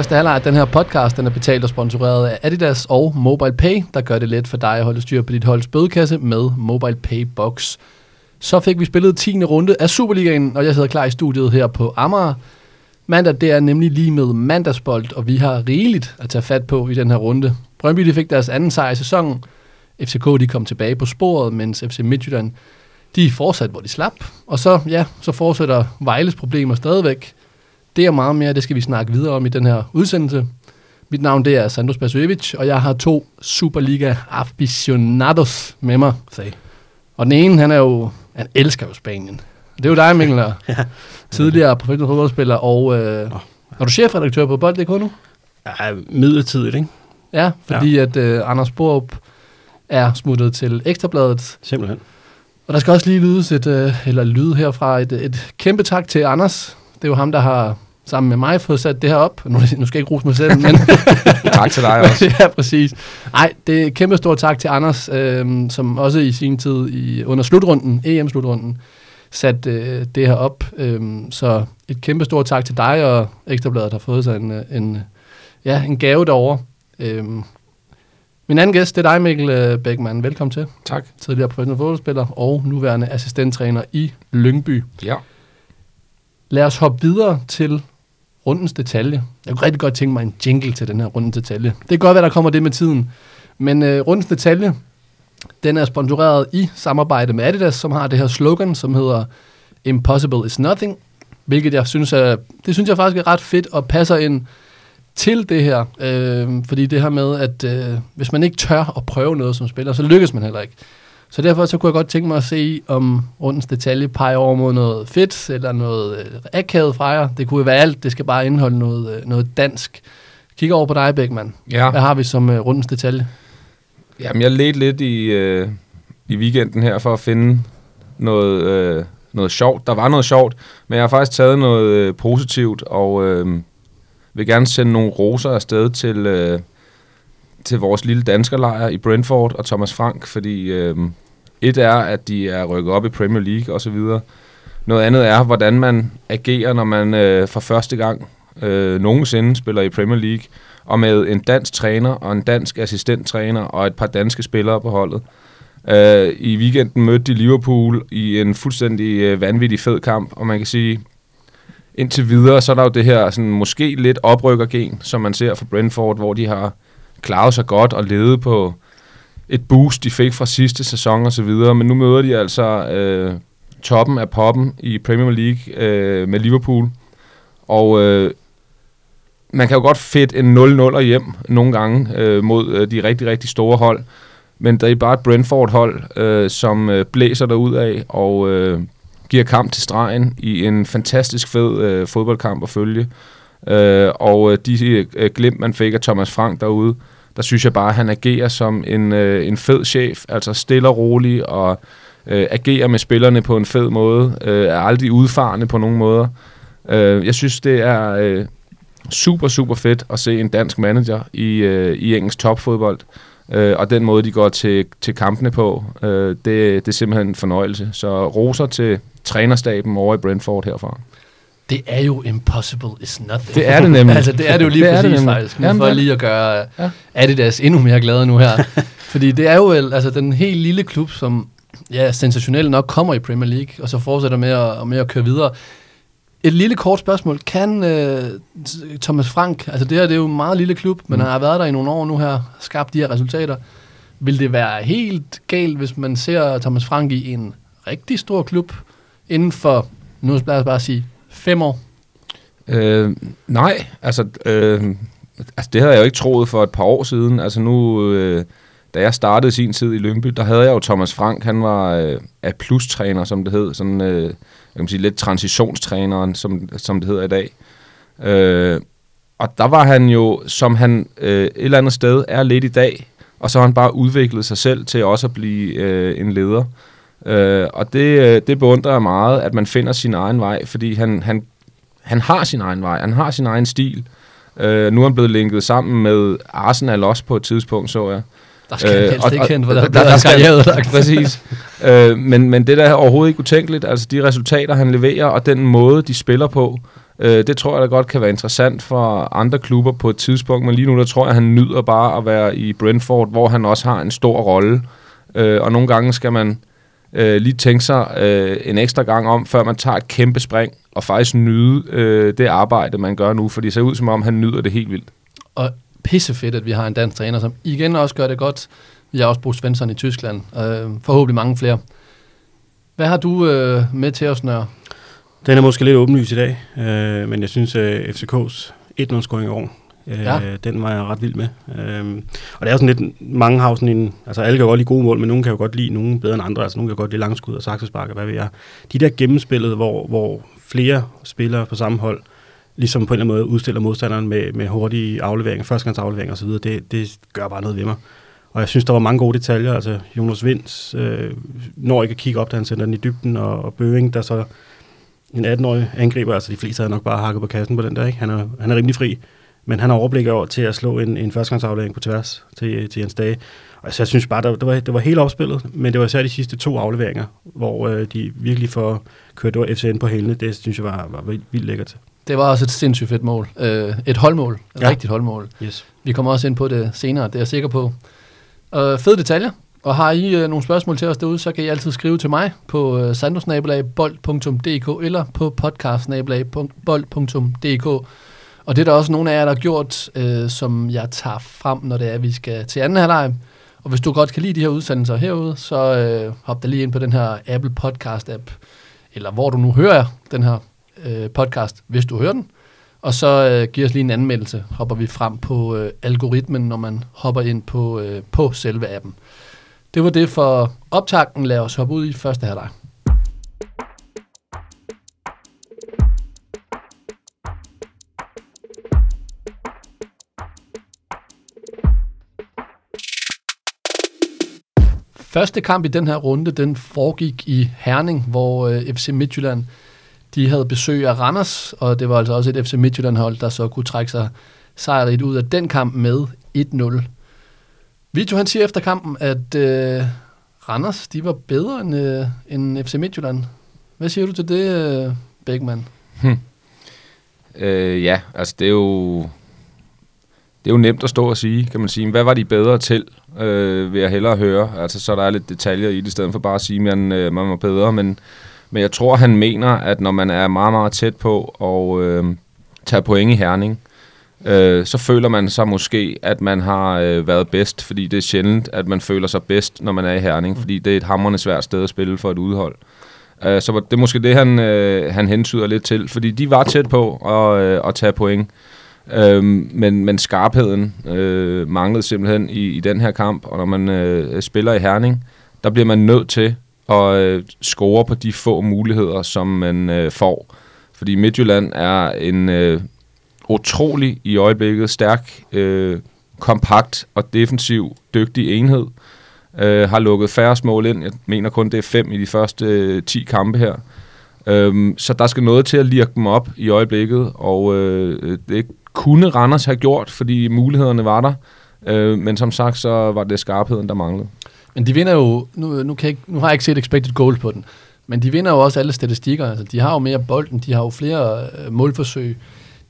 Første halvleg af den her podcast, den er betalt og sponsoreret af Adidas og MobilePay, der gør det let for dig at holde styr på dit holds bødekasse med MobilePay Box. Så fik vi spillet 10. runde af Superligaen, og jeg sidder klar i studiet her på Amager. Mandag, det er nemlig lige med mandagsbold, og vi har rigeligt at tage fat på i den her runde. Brøndby de fik deres anden sejr i sæsonen. FCK de kom tilbage på sporet, mens FC Midtjylland de fortsat, hvor de slap. Og så, ja, så fortsætter Vejles problemer stadigvæk. Det er meget mere, det skal vi snakke videre om i den her udsendelse. Mit navn det er Sandro Spasojevic, og jeg har to Superliga aficionados med mig. Sag. Og den ene, han er jo, han elsker jo Spanien. Det er jo dig, Mikkel, og Ja. tidligere professionel fodboldspiller, og øh, er du chefredaktør på Bold.dk nu? Ja, midlertidigt, ikke? Ja, fordi ja. at øh, Anders Borup er smuttet til Ekstrabladet. Simpelthen. Og der skal også lige lyde et, øh, eller lyde herfra et, et kæmpe tak til Anders. Det er jo ham, der har sammen med mig fået sat det her op. Nu, nu skal jeg ikke rose mig selv, men Tak til dig også. ja, præcis. Nej, det er kæmpe stort tak til Anders, øh, som også i sin tid i, under slutrunden, EM-slutrunden, satte øh, det her op. Øh, så et kæmpe stort tak til dig, og Ekstrabladet har fået sig en, øh, en, ja, en gave derovre. Øh, min anden gæst, det er dig, Mikkel øh, Beckmann. Velkommen til. Tak. Tidligere professionel fodboldspiller og nuværende assistenttræner i Lyngby. Ja. Lad os hoppe videre til rundens detalje. Jeg kunne rigtig godt tænke mig en jingle til den her rundens detalje. Det kan godt være, der kommer det med tiden. Men øh, rundens detalje, den er sponsoreret i samarbejde med Adidas, som har det her slogan, som hedder Impossible is nothing. Hvilket jeg synes er, det synes jeg faktisk er ret fedt og passer ind til det her. Øh, fordi det her med, at øh, hvis man ikke tør at prøve noget som spiller, så lykkes man heller ikke. Så derfor så kunne jeg godt tænke mig at se, om rundens detalje peger over mod noget fedt, eller noget øh, akavet fra jer. Det kunne jo være alt, det skal bare indeholde noget, øh, noget dansk. Kigger over på dig, Beckmann. Ja. Hvad har vi som øh, rundens detalje? Jamen, jeg ledte lidt i, øh, i weekenden her for at finde noget, øh, noget sjovt. Der var noget sjovt, men jeg har faktisk taget noget øh, positivt, og øh, vil gerne sende nogle roser afsted til, øh, til vores lille danskerlejr i Brentford og Thomas Frank, fordi øh, et er, at de er rykket op i Premier League osv. Noget andet er, hvordan man agerer, når man øh, for første gang øh, nogensinde spiller i Premier League, og med en dansk træner og en dansk assistenttræner og et par danske spillere på holdet. Øh, I weekenden mødte de Liverpool i en fuldstændig øh, vanvittig fed kamp, og man kan sige, indtil videre, så er der jo det her sådan, måske lidt oprykkergen, som man ser fra Brentford, hvor de har klaret sig godt og levede på et boost, de fik fra sidste sæson og så videre, men nu møder de altså øh, toppen af poppen i Premier League øh, med Liverpool, og øh, man kan jo godt fedt en 0-0'er hjem nogle gange øh, mod øh, de rigtig, rigtig store hold, men det er bare et Brentford-hold, øh, som øh, blæser derud af og øh, giver kamp til stregen i en fantastisk fed øh, fodboldkamp at følge. Øh, og øh, de øh, glimt, man fik af Thomas Frank derude, der synes jeg bare, at han agerer som en, øh, en fed chef, altså stille og rolig og øh, agerer med spillerne på en fed måde, øh, er aldrig udfarende på nogen måder. Øh, jeg synes, det er øh, super, super fedt at se en dansk manager i, øh, i engelsk topfodbold. Øh, og den måde, de går til, til kampene på, øh, det, det er simpelthen en fornøjelse. Så roser til trænerstaben over i Brentford herfra. Det er jo impossible is nothing. Det er det nemlig. altså, det er det jo lige Det det præcis nemlig. faktisk. Nu Jamen, for det lige at gøre ja. Adidas endnu mere glade nu her. Fordi det er jo vel, altså den helt lille klub, som ja, sensationelt nok kommer i Premier League, og så fortsætter med at, med at køre videre. Et lille kort spørgsmål. Kan øh, Thomas Frank, altså det her det er jo en meget lille klub, men Mm. han har været der i nogle år nu her, skabt de her resultater. Vil det være helt galt, hvis man ser Thomas Frank i en rigtig stor klub inden for, nu lad os bare sige, fem år? Øh, nej, altså, øh, altså det havde jeg jo ikke troet for et par år siden. Altså nu, øh, da jeg startede sin tid i Lyngby, der havde jeg jo Thomas Frank, han var øh, A-plus-træner, som det hed, sådan øh, jeg kan sige, lidt transitionstræneren, som, som det hedder i dag. Øh, og der var han jo, som han øh, et eller andet sted er lidt i dag, og så har han bare udviklet sig selv til også at blive øh, en leder. Øh, og det, øh, det beundrer jeg meget, at man finder sin egen vej, fordi han, han, han har sin egen vej, han har sin egen stil. Øh, nu er han blevet linket sammen med Arsenal også på et tidspunkt, så jeg. Der skal øh, helst og- ikke hen, for der, der- der, der skal- Præcis. øh, men, men det der er overhovedet ikke utænkeligt, altså de resultater, han leverer, og den måde, de spiller på, Øh, det tror jeg da godt kan være interessant for andre klubber på et tidspunkt, men lige nu der tror jeg, han nyder bare at være i Brentford, hvor han også har en stor rolle. Øh, og nogle gange skal man øh, lige tænke sig øh, en ekstra gang om, før man tager et kæmpe spring, og faktisk nyde øh, det arbejde, man gør nu, for det ser ud som om, han nyder det helt vildt. Og pissefedt, at vi har en dansk træner, som igen også gør det godt. Vi har også brugt Svensson i Tyskland. Øh, forhåbentlig mange flere. Hvad har du øh, med til os, Nør? Den er måske lidt åbenlys i dag, øh, men jeg synes, at FCK's 1-0-scoring i år, øh, ja. den var jeg ret vild med. Øh, og det er sådan lidt, mange har sådan en, altså alle kan jo godt lide gode mål, men nogen kan jo godt lide nogen bedre end andre, altså nogen kan godt lide langskud og saksespark og hvad ved jeg. De der gennemspillet, hvor, hvor flere spillere på samme hold, ligesom på en eller anden måde udstiller modstanderen med, med hurtige afleveringer, førstegangsafleveringer osv., det, det gør bare noget ved mig. Og jeg synes, der var mange gode detaljer. Altså, Jonas Vinds øh, når ikke at kigge op, da han sender den i dybden, og, og Bøving, der så en 18-årig angriber, altså de fleste havde nok bare hakket på kassen på den der, ikke? Han er, han er rimelig fri, men han har overblik over til at slå en, en førstegangsaflevering på tværs til, til Jens Dage. Og altså, jeg synes bare, der, det, var, det var helt opspillet, men det var især de sidste to afleveringer, hvor øh, de virkelig får kørt over FCN på hælene. Det synes jeg var, var vildt, vildt lækkert. Det var også et sindssygt fedt mål. Øh, et holdmål. Et ja. rigtigt holdmål. Yes. Vi kommer også ind på det senere, det er jeg sikker på. Øh, fede detaljer. Og har I øh, nogle spørgsmål til os derude, så kan I altid skrive til mig på øh, sandosnabelagbold.dk eller på podcastnabelagbold.dk. Og det er der også nogle af jer, der har gjort, øh, som jeg tager frem, når det er, at vi skal til anden halvleg. Og hvis du godt kan lide de her udsendelser herude, så øh, hop da lige ind på den her Apple Podcast-app, eller hvor du nu hører den her øh, podcast, hvis du hører den. Og så øh, giver os lige en anmeldelse, hopper vi frem på øh, algoritmen, når man hopper ind på, øh, på selve appen. Det var det for optakten. Lad os hoppe ud i første halvleg. Første kamp i den her runde, den foregik i Herning, hvor øh, FC Midtjylland de havde besøg af Randers, og det var altså også et FC Midtjylland-hold, der så kunne trække sig sejrigt ud af den kamp med 1-0. Vito han siger efter kampen, at øh, Randers de var bedre end, øh, end FC Midtjylland. Hvad siger du til det, øh, Bækman? Hm. Øh, ja, altså det er jo det er jo nemt at stå og sige, kan man sige. Hvad var de bedre til, øh, vil jeg hellere høre. Altså, så der er lidt detaljer i det, i stedet for bare at sige, at man, øh, man var bedre. Men, men jeg tror, han mener, at når man er meget, meget tæt på og øh, tager point i herning, øh, så føler man sig måske, at man har øh, været bedst, fordi det er sjældent, at man føler sig bedst, når man er i Herning, fordi det er et hammerende svært sted at spille for et udhold. Øh, så det er måske det, han, øh, han hensyder lidt til, fordi de var tæt på at, øh, at tage point. Øh, Øhm, men, men skarpheden øh, manglede simpelthen i, i den her kamp, og når man øh, spiller i Herning, der bliver man nødt til at øh, score på de få muligheder, som man øh, får. Fordi Midtjylland er en øh, utrolig i øjeblikket stærk, øh, kompakt og defensiv dygtig enhed. Øh, har lukket færre mål ind. Jeg mener kun, det er fem i de første øh, 10 kampe her. Øh, så der skal noget til at lirke dem op i øjeblikket, og øh, det kunne Randers have gjort, fordi mulighederne var der. Øh, men som sagt, så var det skarpheden, der manglede. Men de vinder jo, nu, nu, kan jeg, nu har jeg ikke set expected goals på den, men de vinder jo også alle statistikker. Altså, de har jo mere bolden, de har jo flere øh, målforsøg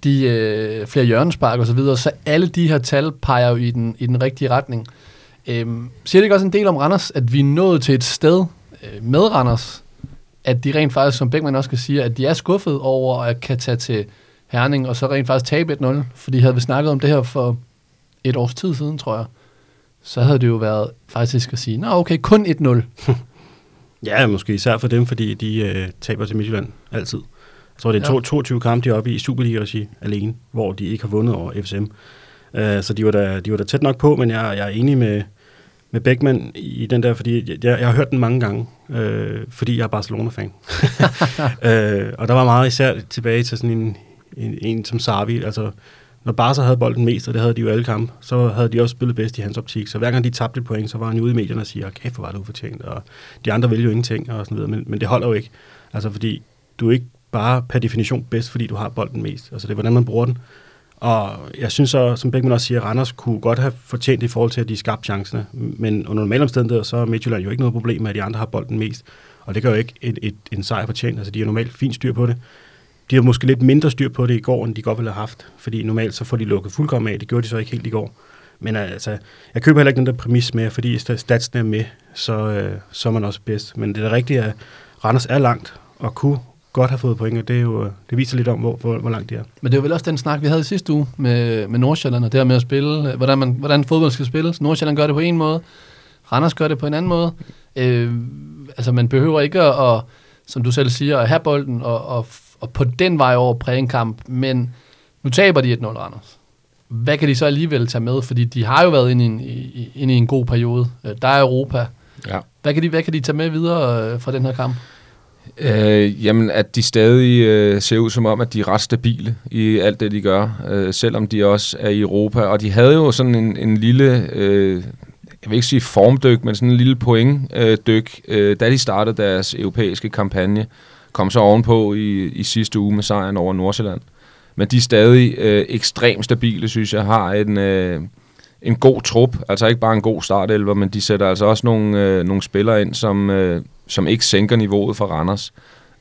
de øh, flere hjørnespark og så videre, så alle de her tal peger jo i den, i den rigtige retning. Øhm, siger det ikke også en del om Randers, at vi er nået til et sted øh, med Randers, at de rent faktisk, som Beckmann også kan sige, at de er skuffet over at kan tage til Herning, og så rent faktisk tabe 1-0, fordi havde vi snakket om det her for et års tid siden, tror jeg, så havde det jo været faktisk at sige, nå okay, kun 1-0. ja, måske især for dem, fordi de øh, taber til Midtjylland altid. Jeg tror, det er ja. 22 kampe, de er oppe i Superliga-regi alene, hvor de ikke har vundet over FCM. Uh, øh, så de var, da, de var da tæt nok på, men jeg, jeg er enig med, med Beckmann i den der, fordi jeg, jeg har hørt den mange gange, øh, fordi jeg er Barcelona-fan. øh, og der var meget især tilbage til sådan en, en, en som Sarvi, altså når Barca havde bolden mest, og det havde de jo alle kampe, så havde de også spillet bedst i hans optik. Så hver gang de tabte et point, så var han jo ude i medierne og siger, kæft, hvor var det ufortjent, og de andre ville jo ingenting, og sådan videre. Men, men det holder jo ikke. Altså, fordi du er ikke bare per definition bedst, fordi du har bolden mest. Altså det er, hvordan man bruger den. Og jeg synes så, som Bækman også siger, Randers kunne godt have fortjent i forhold til, at de skabte chancerne. Men under normale omstændigheder, så er Midtjylland jo ikke noget problem med, at de andre har bolden mest. Og det gør jo ikke et, et, en sejr fortjent. Altså de har normalt fint styr på det de har måske lidt mindre styr på det i går, end de godt ville have haft. Fordi normalt så får de lukket fuldkommen af. Det gjorde de så ikke helt i går. Men øh, altså, jeg køber heller ikke den der præmis med, fordi statsen er med, så, øh, så er man også bedst. Men det er rigtigt, at Randers er langt og kunne godt have fået point, og det, er jo, øh, det viser lidt om, hvor, hvor, hvor langt de er. Men det var vel også den snak, vi havde i sidste uge med, med Nordsjælland, og det her med at spille, øh, hvordan, man, hvordan fodbold skal spilles. Nordsjælland gør det på en måde, Randers gør det på en anden måde. Øh, altså, man behøver ikke at, at, som du selv siger, at have bolden og, og, og på den vej over præge en kamp, men nu taber de 1-0 Randers. Hvad kan de så alligevel tage med? Fordi de har jo været inde i en, i, inde i en god periode. Øh, der er Europa. Ja. Hvad, kan de, hvad kan de tage med videre øh, fra den her kamp? Øh, jamen, at de stadig øh, ser ud som om, at de er ret stabile i alt det, de gør, øh, selvom de også er i Europa. Og de havde jo sådan en, en lille, øh, jeg vil ikke sige formdyk, men sådan en lille pointdyk, øh, da de startede deres europæiske kampagne. Kom så ovenpå i, i sidste uge med sejren over Nordsjælland. Men de er stadig øh, ekstremt stabile, synes jeg, har en... Øh, en god trup, altså ikke bare en god startelver, men de sætter altså også nogle, øh, nogle spillere ind, som, øh, som ikke sænker niveauet for Randers.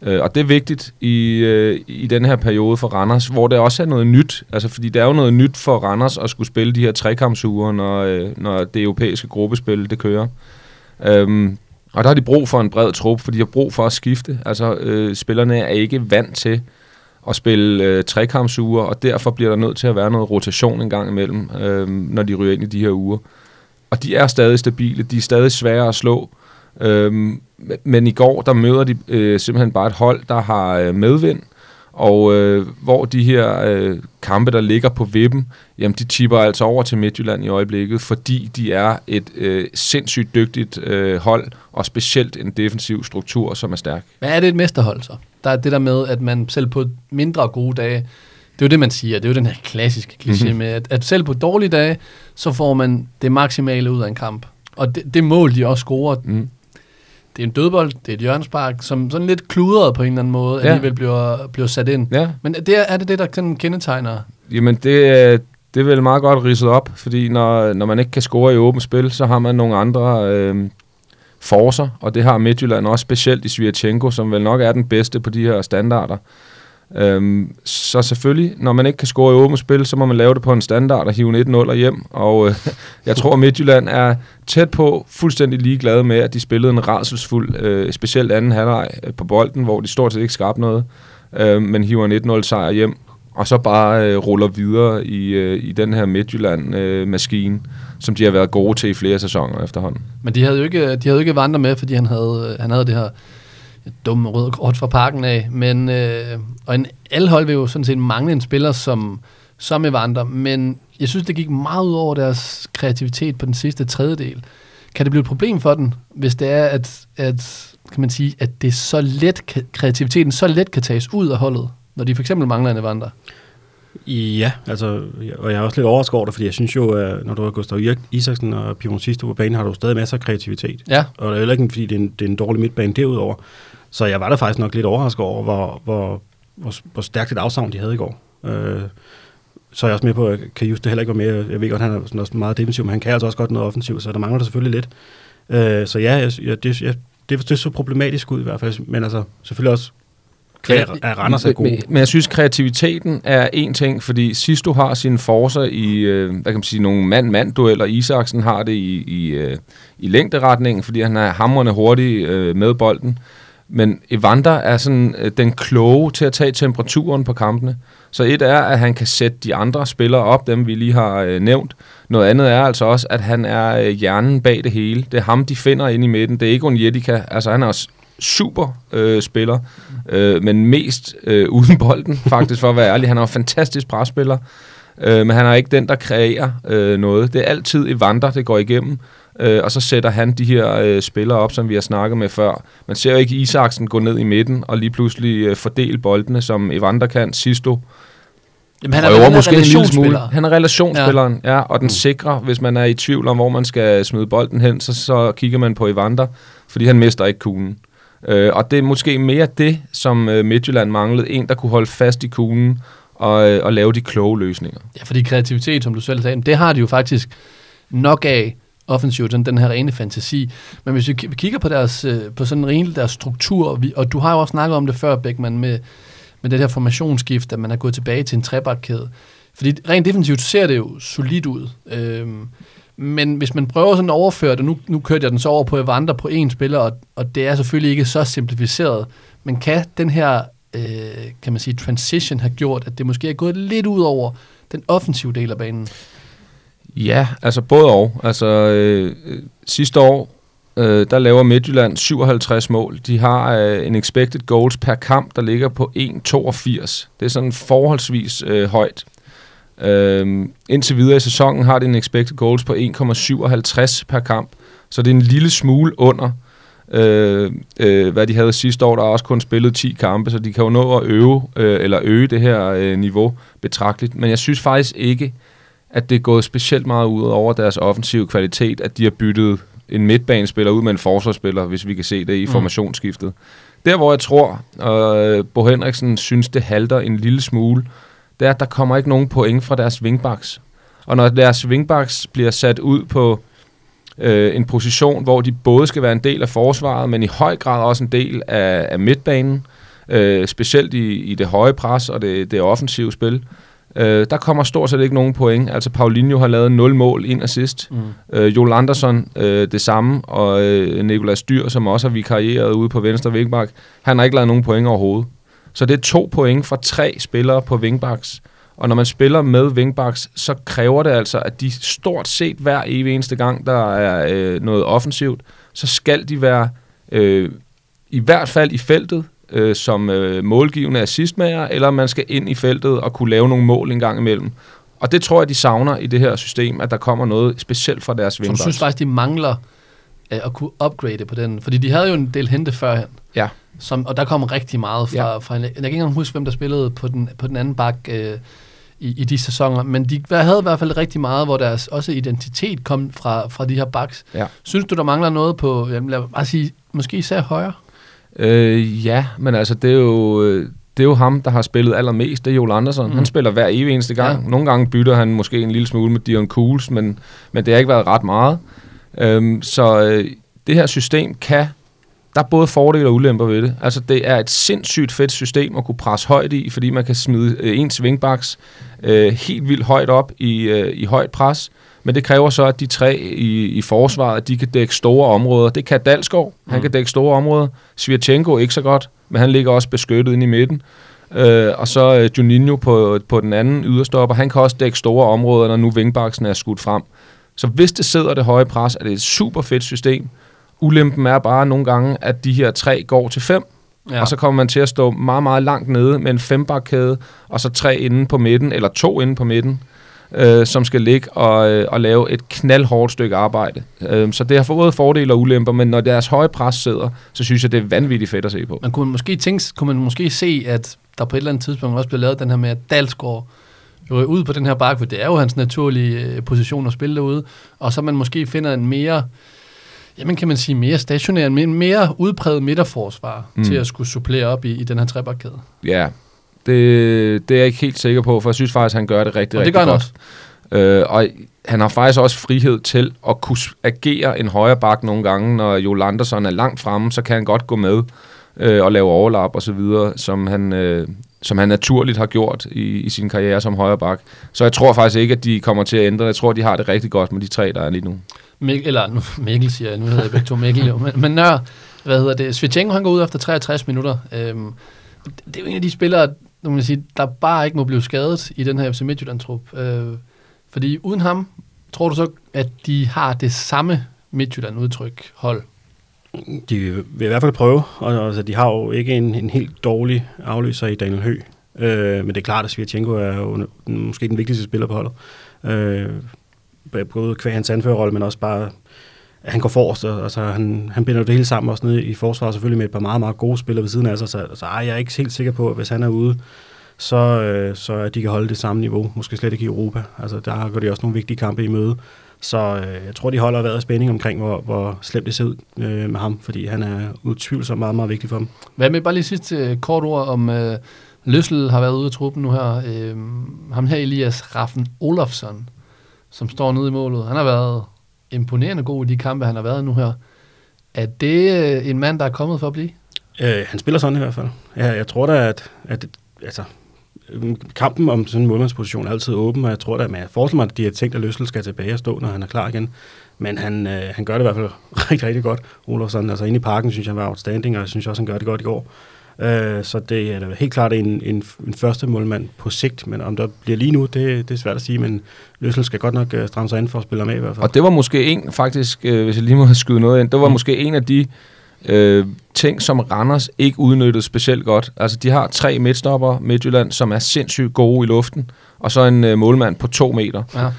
Øh, og det er vigtigt i, øh, i den her periode for Randers, hvor det også er noget nyt. Altså, fordi det er jo noget nyt for Randers at skulle spille de her trekampsuger, når, øh, når det europæiske gruppespil det kører. Øhm, og der har de brug for en bred trup, fordi de har brug for at skifte. Altså, øh, spillerne er ikke vant til at spille øh, trekampsuger, og derfor bliver der nødt til at være noget rotation en gang imellem, øh, når de ryger ind i de her uger. Og de er stadig stabile, de er stadig svære at slå, Øh, men i går, der møder de øh, simpelthen bare et hold, der har øh, medvind, og øh, hvor de her øh, kampe, der ligger på vippen, jamen de tipper altså over til Midtjylland i øjeblikket, fordi de er et øh, sindssygt dygtigt øh, hold, og specielt en defensiv struktur, som er stærk. Hvad er det et mesterhold så? Der er det der med, at man selv på mindre gode dage, det er jo det, man siger, det er jo den her klassiske kliché mm-hmm. med, at, at selv på dårlige dage, så får man det maksimale ud af en kamp. Og det, det mål, de også scorer, mm det er en dødbold, det er et hjørnespark, som sådan lidt kludret på en eller anden måde, ja. alligevel bliver, bliver sat ind. Ja. Men det er, er det det, der sådan kendetegner? Jamen, det, det er vel meget godt ridset op, fordi når, når man ikke kan score i åbent spil, så har man nogle andre øh, forser, og det har Midtjylland også specielt i Svirchenko, som vel nok er den bedste på de her standarder. Øhm, så selvfølgelig, når man ikke kan score i åbent spil, så må man lave det på en standard og hive 1-0 og hjem. Og øh, jeg tror, Midtjylland er tæt på fuldstændig ligeglade med, at de spillede en rædselsfuld, øh, specielt anden halvleg øh, på bolden, hvor de stort set ikke skabte noget, øh, men hiver en 1-0 sejr hjem, og så bare øh, ruller videre i, øh, i den her Midtjylland-maskine, øh, som de har været gode til i flere sæsoner efterhånden. Men de havde jo ikke, de havde jo ikke vandret med, fordi han havde, øh, han havde det her dumme røde kort fra parken af. Men, øh, og en, alle hold vil jo sådan set mangle en spiller som, som Evander, men jeg synes, det gik meget ud over deres kreativitet på den sidste tredjedel. Kan det blive et problem for den, hvis det er, at, at kan man sige, at det er så let, kreativiteten så let kan tages ud af holdet, når de for eksempel mangler en Evander? Ja, altså, og jeg er også lidt overrasket over det, fordi jeg synes jo, at når du har Gustav Isaksen og Pimon Sisto på banen, har du stadig masser af kreativitet. Ja. Og det er heller ikke, fordi det er en, det er en dårlig midtbane derudover. Så jeg var da faktisk nok lidt overrasket over, hvor, hvor, hvor, hvor stærkt et afsavn de havde i går. Øh, så er jeg også med på, at Kajus det heller ikke var med. Jeg ved godt, han er sådan også meget defensiv, men han kan altså også godt noget offensivt, så der mangler der selvfølgelig lidt. Øh, så ja, jeg, jeg, det, jeg, det, det så problematisk ud i hvert fald, men altså selvfølgelig også kvæg af Randers er god. Men, men jeg synes, kreativiteten er en ting, fordi Sisto har sine forser i, øh, hvad kan man sige, nogle mand-mand-dueller. Isaksen har det i, i, øh, i længderetningen, fordi han er hamrende hurtig øh, med bolden. Men Evander er sådan øh, den kloge til at tage temperaturen på kampene. Så et er, at han kan sætte de andre spillere op, dem vi lige har øh, nævnt. Noget andet er altså også, at han er øh, hjernen bag det hele. Det er ham, de finder ind i midten. Det er ikke Onyetika. Altså, han er også super øh, spiller, øh, men mest øh, uden bolden, faktisk for at være ærlig. Han er en fantastisk presspiller, øh, men han er ikke den, der kreerer øh, noget. Det er altid Evander, det går igennem øh, og så sætter han de her øh, spillere op, som vi har snakket med før. Man ser jo ikke Isaksen gå ned i midten og lige pludselig øh, fordele boldene, som Evander kan, Sisto. Jamen, han er, han er måske relationsspiller. Han er relationsspilleren, ja. ja, og den mm. sikrer, hvis man er i tvivl om, hvor man skal smide bolden hen, så, så kigger man på Evander, fordi han mister ikke kuglen. Øh, og det er måske mere det, som øh, Midtjylland manglede. En, der kunne holde fast i kuglen og, øh, og lave de kloge løsninger. Ja, fordi kreativitet, som du selv sagde, det har de jo faktisk nok af offensivt, den, den her rene fantasi. Men hvis vi kigger på deres, øh, på sådan en deres struktur, vi, og du har jo også snakket om det før, Beckmann, med, med det her formationsskift, at man er gået tilbage til en trebakkæde. Fordi rent defensivt ser det jo solidt ud. Øhm, men hvis man prøver sådan at overføre det, nu, nu kørte jeg den så over på Evander på en spiller, og, og det er selvfølgelig ikke så simplificeret, men kan den her, øh, kan man sige, transition have gjort, at det måske er gået lidt ud over den offensive del af banen? Ja, altså både og. Altså øh, sidste år, øh, der laver Midtjylland 57 mål. De har øh, en expected goals per kamp, der ligger på 1,82. Det er sådan forholdsvis øh, højt. Øh, indtil videre i sæsonen har de en expected goals på 1,57 per kamp. Så det er en lille smule under, øh, øh, hvad de havde sidste år. Der er også kun spillet 10 kampe, så de kan jo nå at øve, øh, eller øge det her øh, niveau betragteligt. Men jeg synes faktisk ikke, at det er gået specielt meget ud over deres offensive kvalitet, at de har byttet en midtbanespiller ud med en forsvarsspiller, hvis vi kan se det i mm. formationsskiftet. Der, hvor jeg tror, og øh, Bo Henriksen synes, det halter en lille smule, det er, at der kommer ikke nogen point fra deres wingbacks. Og når deres wingbacks bliver sat ud på øh, en position, hvor de både skal være en del af forsvaret, men i høj grad også en del af, af midtbanen, øh, specielt i, i det høje pres og det, det offensive spil, Øh, der kommer stort set ikke nogen point. Altså Paulinho har lavet 0 mål, ind assist. Mm. Øh, Joel Andersson øh, det samme, og øh, Nikolas Dyr, som også har vikarieret ude på venstre vingbak, han har ikke lavet nogen point overhovedet. Så det er to point fra tre spillere på wingbacks. Og når man spiller med wingbacks, så kræver det altså, at de stort set hver evig eneste gang, der er øh, noget offensivt, så skal de være øh, i hvert fald i feltet, øh, som øh, målgivende assistmager, eller man skal ind i feltet og kunne lave nogle mål en gang imellem. Og det tror jeg, de savner i det her system, at der kommer noget specielt fra deres wingbacks. Så du synes faktisk, de mangler øh, at kunne upgrade på den? Fordi de havde jo en del hente førhen. Ja. Som, og der kom rigtig meget fra, ja. fra en, jeg kan ikke engang huske, hvem der spillede på den, på den anden bak øh, i, i de sæsoner, men de havde i hvert fald rigtig meget, hvor deres også identitet kom fra, fra de her backs. Ja. Synes du, der mangler noget på, jamen, lad mig sige, måske især højre? Øh, ja, men altså, det er jo... Det er jo ham, der har spillet allermest, det er Joel Andersen. Mm. Han spiller hver evig eneste gang. Ja. Nogle gange bytter han måske en lille smule med Dion Cools, men, men det har ikke været ret meget. Øhm, så øh, det her system kan der er både fordele og ulemper ved det. Altså, det er et sindssygt fedt system at kunne presse højt i, fordi man kan smide øh, en swingbacks øh, helt vildt højt op i, øh, i højt pres. Men det kræver så, at de tre i, i forsvaret, de kan dække store områder. Det kan Dalsgaard, mm. han kan dække store områder. Svirchenko ikke så godt, men han ligger også beskyttet ind i midten. Øh, og så øh, Juninho på, på den anden yderstopper, han kan også dække store områder, når nu vingbaksen er skudt frem. Så hvis det sidder det høje pres, er det et super fedt system. Ulempen er bare nogle gange, at de her tre går til fem, ja. og så kommer man til at stå meget, meget langt nede med en fembakkæde, og så tre inde på midten, eller to inde på midten øh, som skal ligge og, øh, og lave et knaldhårdt stykke arbejde. Øh, så det har fået fordele og ulemper, men når deres høje pres sidder, så synes jeg, det er vanvittigt fedt at se på. Man kunne måske, tænke, kunne man måske se, at der på et eller andet tidspunkt også blev lavet den her med, at Dalsgaard jo ud på den her bakke, for det er jo hans naturlige øh, position at spille derude, og så man måske finder en mere, jamen kan man sige mere stationær, en mere udpræget midterforsvar mm. til at skulle supplere op i, i den her trebakkæde. Ja, det, det er jeg ikke helt sikker på, for jeg synes faktisk, han gør det rigtig, og det gør han godt. Også. Øh, og han har faktisk også frihed til at kunne agere en højre bak nogle gange, når Joel Andersen er langt fremme, så kan han godt gå med øh, og lave overlap og så videre, som han, øh, som han naturligt har gjort i, i sin karriere som højre bak. Så jeg tror faktisk ikke, at de kommer til at ændre. Jeg tror, de har det rigtig godt med de tre, der er lige nu. Mikkel, eller nu, Mikkel siger jeg, nu hedder jeg begge to Mikkel jo, men, men nør, hvad hedder det, Svitjenko han går ud efter 63 minutter. Øhm, det er jo en af de spillere, nu man sige, der bare ikke må blive skadet i den her FC Midtjylland-trup. Øh, fordi uden ham, tror du så, at de har det samme Midtjylland-udtryk hold? De vil i hvert fald prøve, og altså, de har jo ikke en, en helt dårlig afløser i Daniel Høgh. Øh, men det er klart, at Svirchenko er jo måske den vigtigste spiller på holdet. Øh, både kvæg hans anførerrolle, men også bare at han går forrest, og altså, han, han binder det hele sammen også nede i forsvaret, selvfølgelig med et par meget, meget gode spillere ved siden af sig, så så ej, jeg er ikke helt sikker på, at hvis han er ude, så, øh, så at de kan holde det samme niveau, måske slet ikke i Europa. Altså, der går de også nogle vigtige kampe i møde. Så øh, jeg tror, de holder været spænding omkring, hvor, hvor slemt det ser ud øh, med ham, fordi han er utvivlsomt meget, meget vigtig for dem. Hvad med bare lige sidste øh, kort ord om øh, Løssel har været ude af truppen nu her. Øh, ham her, Elias Raffen Olofsson, som står nede i målet. Han har været imponerende god i de kampe, han har været nu her. Er det øh, en mand, der er kommet for at blive? Øh, han spiller sådan i hvert fald. Ja, jeg tror da, at, at altså, kampen om sådan en målmandsposition er altid åben, og jeg tror da, at jeg forestiller mig, at de har tænkt, at Løssel skal tilbage og stå, når han er klar igen. Men han, øh, han gør det i hvert fald rigtig, rigtig godt. Olofsson, altså inde i parken, synes jeg, var outstanding, og jeg synes også, han gør det godt i går. Øh, så det er helt klart en, en, en første målmand på sigt, men om der bliver lige nu, det, det er svært at sige, men Løssel skal godt nok øh, stramme sig ind for at spille med i hvert fald. Og det var måske en, faktisk, øh, hvis jeg lige må skyde noget ind, det var mm. måske en af de øh, ting, som Randers ikke udnyttede specielt godt. Altså, de har tre midtstopper Midtjylland, som er sindssygt gode i luften, og så en øh, målmand på to meter. Ja.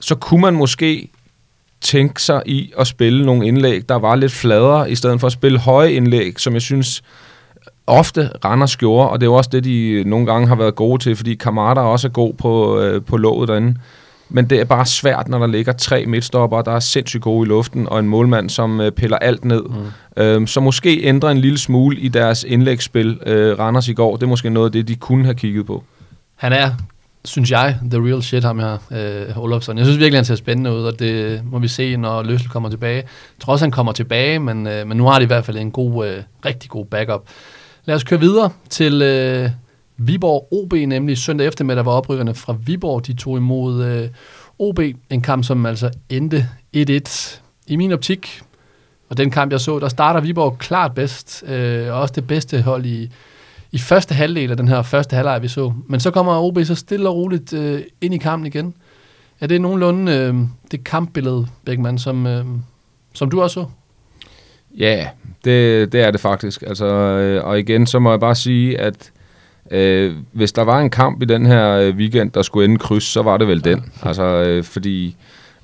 Så kunne man måske tænke sig i at spille nogle indlæg, der var lidt fladere, i stedet for at spille høje indlæg, som jeg synes ofte Randers gjorde, og det er jo også det, de nogle gange har været gode til, fordi Kamada også er god på, øh, på låget derinde. Men det er bare svært, når der ligger tre midtstopper, der er sindssygt gode i luften, og en målmand, som øh, piller alt ned. Mm. Øhm, så måske ændre en lille smule i deres indlægsspil, øh, Randers i går. Det er måske noget af det, de kunne have kigget på. Han er, synes jeg, the real shit, ham her, øh, Olofsson. Jeg synes virkelig, han ser spændende ud, og det må vi se, når Løssel kommer tilbage. Jeg tror også, han kommer tilbage, men, øh, men nu har de i hvert fald en god, øh, rigtig god backup. Lad os køre videre til øh, Viborg OB, nemlig søndag eftermiddag var oprykkerne fra Viborg. De tog imod øh, OB, en kamp, som altså endte 1-1. I min optik, og den kamp, jeg så, der starter Viborg klart bedst, øh, og også det bedste hold i, i første halvdel af den her første halvleg, vi så. Men så kommer OB så stille og roligt øh, ind i kampen igen. Er det nogenlunde øh, det kampbillede, Bækman, som, øh, som du også så? Ja, det, det er det faktisk. Altså, øh, og igen, så må jeg bare sige, at øh, hvis der var en kamp i den her øh, weekend, der skulle ende kryds, så var det vel den. Altså, øh, fordi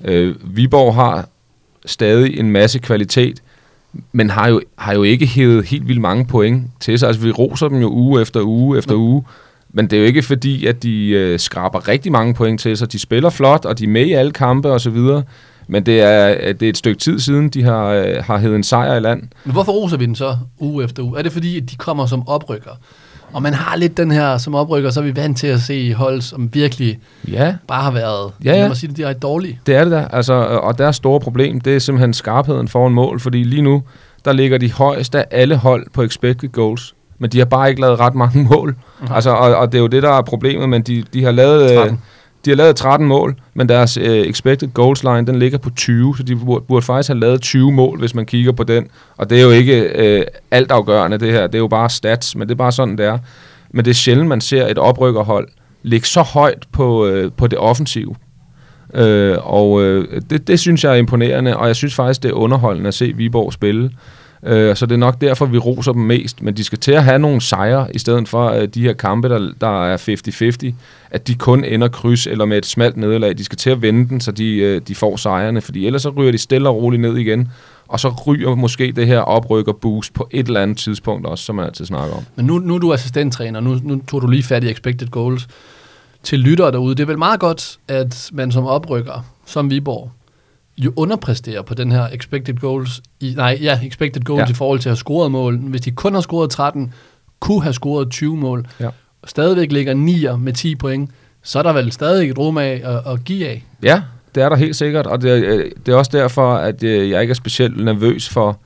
øh, Viborg har stadig en masse kvalitet, men har jo, har jo ikke hævet helt vildt mange point til sig. Altså, vi roser dem jo uge efter uge efter uge, men det er jo ikke fordi, at de øh, skraber rigtig mange point til sig. De spiller flot, og de er med i alle kampe osv., men det er, det er et stykke tid siden, de har, øh, har hævet en sejr i land. Men hvorfor roser vi den så uge efter uge? Er det fordi, at de kommer som oprykker? Og man har lidt den her, som oprykker, så er vi vant til at se hold, som virkelig ja. bare har været, ja, ja. lad mig sige det direkte, dårlige. Det er det da, altså, og deres store problem, det er simpelthen skarpheden foran mål, fordi lige nu, der ligger de højeste af alle hold på expected goals, men de har bare ikke lavet ret mange mål. Uh-huh. Altså, og, og det er jo det, der er problemet, men de, de har lavet... 13. De har lavet 13 mål, men deres øh, expected goals line, den ligger på 20, så de burde, burde faktisk have lavet 20 mål, hvis man kigger på den. Og det er jo ikke øh, altafgørende, det her. Det er jo bare stats, men det er bare sådan, det er. Men det er sjældent, man ser et oprykkerhold ligge så højt på, øh, på det offensive. Øh, og øh, det, det synes jeg er imponerende, og jeg synes faktisk, det er underholdende at se Viborg spille. Øh, så det er nok derfor, vi roser dem mest. Men de skal til at have nogle sejre, i stedet for øh, de her kampe, der, der er 50-50, at de kun ender kryds eller med et smalt nederlag. De skal til at vende den, så de, øh, de får sejrene, fordi ellers så ryger de stille og roligt ned igen. Og så ryger måske det her oprykker boost på et eller andet tidspunkt også, som man altid snakker om. Men nu, nu er du assistenttræner, nu, nu tog du lige fat i expected goals. Til lyttere derude, det er vel meget godt, at man som oprykker, som Viborg, jo underpræsterer på den her expected goals, i, nej, ja, expected goals ja. i forhold til at have scoret mål. Hvis de kun har scoret 13, kunne have scoret 20 mål, ja. og stadigvæk ligger 9 med 10 point, så er der vel stadig et rum af at, at give af. Ja, det er der helt sikkert, og det er, det er også derfor, at øh, jeg ikke er specielt nervøs for,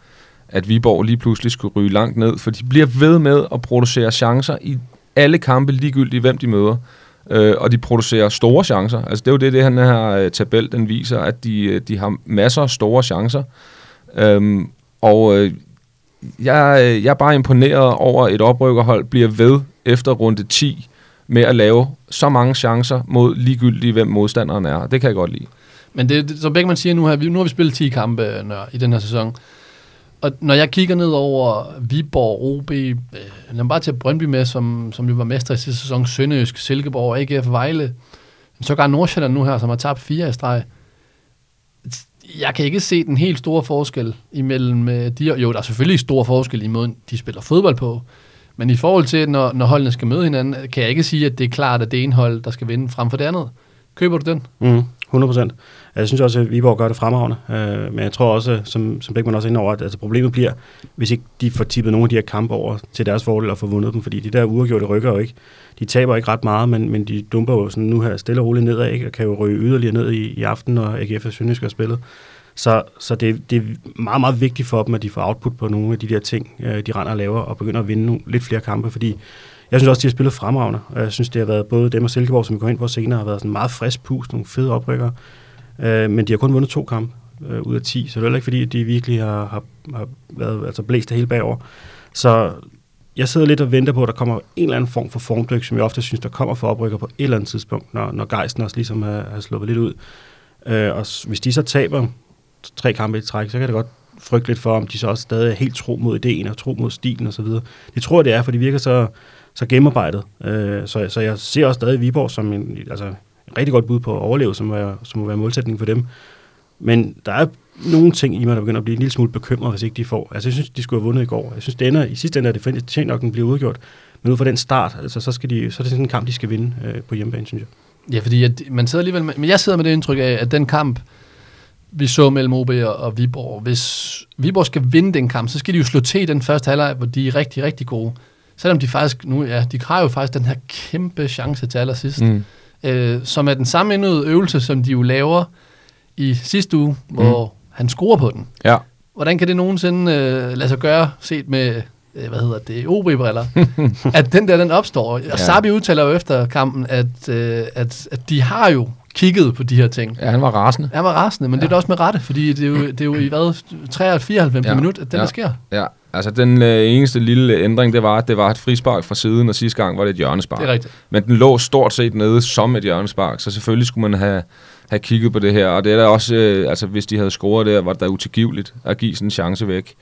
at Viborg lige pludselig skulle ryge langt ned, for de bliver ved med at producere chancer i alle kampe, ligegyldigt hvem de møder øh, og de producerer store chancer. Altså det er jo det, det her, den her øh, tabel den viser, at de, øh, de har masser af store chancer. Øhm, og øh, jeg, øh, jeg er bare imponeret over, at et oprykkerhold bliver ved efter runde 10 med at lave så mange chancer mod ligegyldigt, hvem modstanderen er. Det kan jeg godt lide. Men det, som Beckmann siger nu, her, nu har vi spillet 10 kampe øh, nør, i den her sæson. Og når jeg kigger ned over Viborg, OB, øh, lad mig bare tage Brøndby med, som, som jo var mester i sidste sæson, Sønderjysk, Silkeborg, AGF, Vejle, så gør Nordsjælland nu her, som har tabt fire i streg. Jeg kan ikke se den helt store forskel imellem øh, de Jo, der er selvfølgelig stor forskel i måden, de spiller fodbold på. Men i forhold til, når, når holdene skal møde hinanden, kan jeg ikke sige, at det er klart, at det ene hold, der skal vinde frem for det andet. Køber du den? Mm. 100 procent. Altså, jeg synes også, at Viborg gør det fremragende, øh, men jeg tror også, som, som Bækman også er inde over, at altså, problemet bliver, hvis ikke de får tippet nogle af de her kampe over til deres fordel og får vundet dem, fordi de der uafgjorte rykker jo ikke. De taber ikke ret meget, men, men de dumper jo sådan nu her stille og roligt nedad, ikke? og kan jo ryge yderligere ned i, i aften, når AGF og Sønderjysk har spillet. Så, så det, det er meget, meget vigtigt for dem, at de får output på nogle af de der ting, øh, de render og laver, og begynder at vinde nogle, lidt flere kampe, fordi jeg synes også, de har spillet fremragende. Og jeg synes, det har været både dem og Silkeborg, som vi går ind på senere, har været sådan meget frisk pus, nogle fede oprykker. Øh, men de har kun vundet to kampe øh, ud af 10, så det er heller ikke fordi, at de virkelig har, har, har været altså blæst det hele bagover. Så jeg sidder lidt og venter på, at der kommer en eller anden form for formdyk, som jeg ofte synes, der kommer for oprykker på et eller andet tidspunkt, når, når gejsten også ligesom har, har sluppet lidt ud. Øh, og hvis de så taber tre kampe i træk, så kan det godt frygte lidt for, om de så også stadig er helt tro mod ideen og tro mod stilen osv. Det tror jeg, det er, for de virker så, så gennemarbejdet. Øh, så, så jeg ser også stadig Viborg som en, altså, en rigtig godt bud på at overleve, som, er, som må være målsætning for dem. Men der er nogle ting i mig, der begynder at blive en lille smule bekymret, hvis ikke de får. Altså, jeg synes, de skulle have vundet i går. Jeg synes, det ender, i sidste ende er det fortjent nok, den bliver udgjort. Men ud fra den start, altså, så, skal de, så er det sådan en kamp, de skal vinde øh, på hjemmebane, synes jeg. Ja, fordi jeg, man sidder alligevel med, men jeg sidder med det indtryk af, at den kamp, vi så mellem OB og, og Viborg, hvis Viborg skal vinde den kamp, så skal de jo slå til i den første halvleg, hvor de er rigtig, rigtig gode. Selvom de faktisk nu, ja, de har jo faktisk den her kæmpe chance til allersidst, mm. øh, som er den samme indøvede øvelse, som de jo laver i sidste uge, hvor mm. han scorer på den. Ja. Hvordan kan det nogensinde øh, lade sig gøre, set med, øh, hvad hedder det, OB-briller, at den der, den opstår? Og ja. Sabi udtaler jo efter kampen, at, øh, at, at de har jo kigget på de her ting. Ja, han var rasende. Han var rasende, men ja. det er da også med rette, fordi det er jo, det er jo i hvad, 93 ja. minut, at den ja. der sker. Ja, altså den øh, eneste lille ændring, det var, at det var et frispark fra siden, og sidste gang var det et hjørnespark. Det er rigtigt. Men den lå stort set nede som et hjørnespark, så selvfølgelig skulle man have, have kigget på det her. Og det er da også, øh, altså hvis de havde scoret der, var det da utilgiveligt at give sådan en chance væk.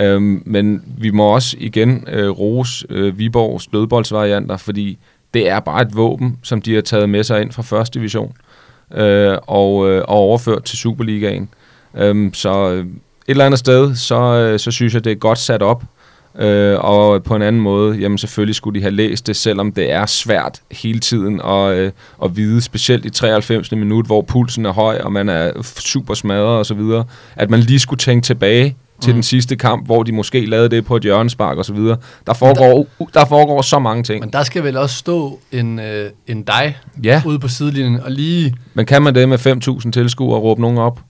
Øhm, men vi må også igen øh, rose øh, Viborgs dødboldsvarianter, fordi det er bare et våben, som de har taget med sig ind fra første division øh, og, øh, og overført til Superligaen. Øhm, så øh, eller andet sted, så, øh, så synes jeg, det er godt sat op. Øh, og på en anden måde, jamen selvfølgelig skulle de have læst det, selvom det er svært hele tiden at, øh, at vide, specielt i 93. minut, hvor pulsen er høj, og man er super smadret og så videre, at man lige skulle tænke tilbage til mm. den sidste kamp, hvor de måske lavede det på et hjørnespark og så videre. Der foregår, der, der foregår så mange ting. Men der skal vel også stå en, øh, en dig ja. ude på sidelinjen og lige... Men kan man det med 5.000 tilskuere og råbe nogen op?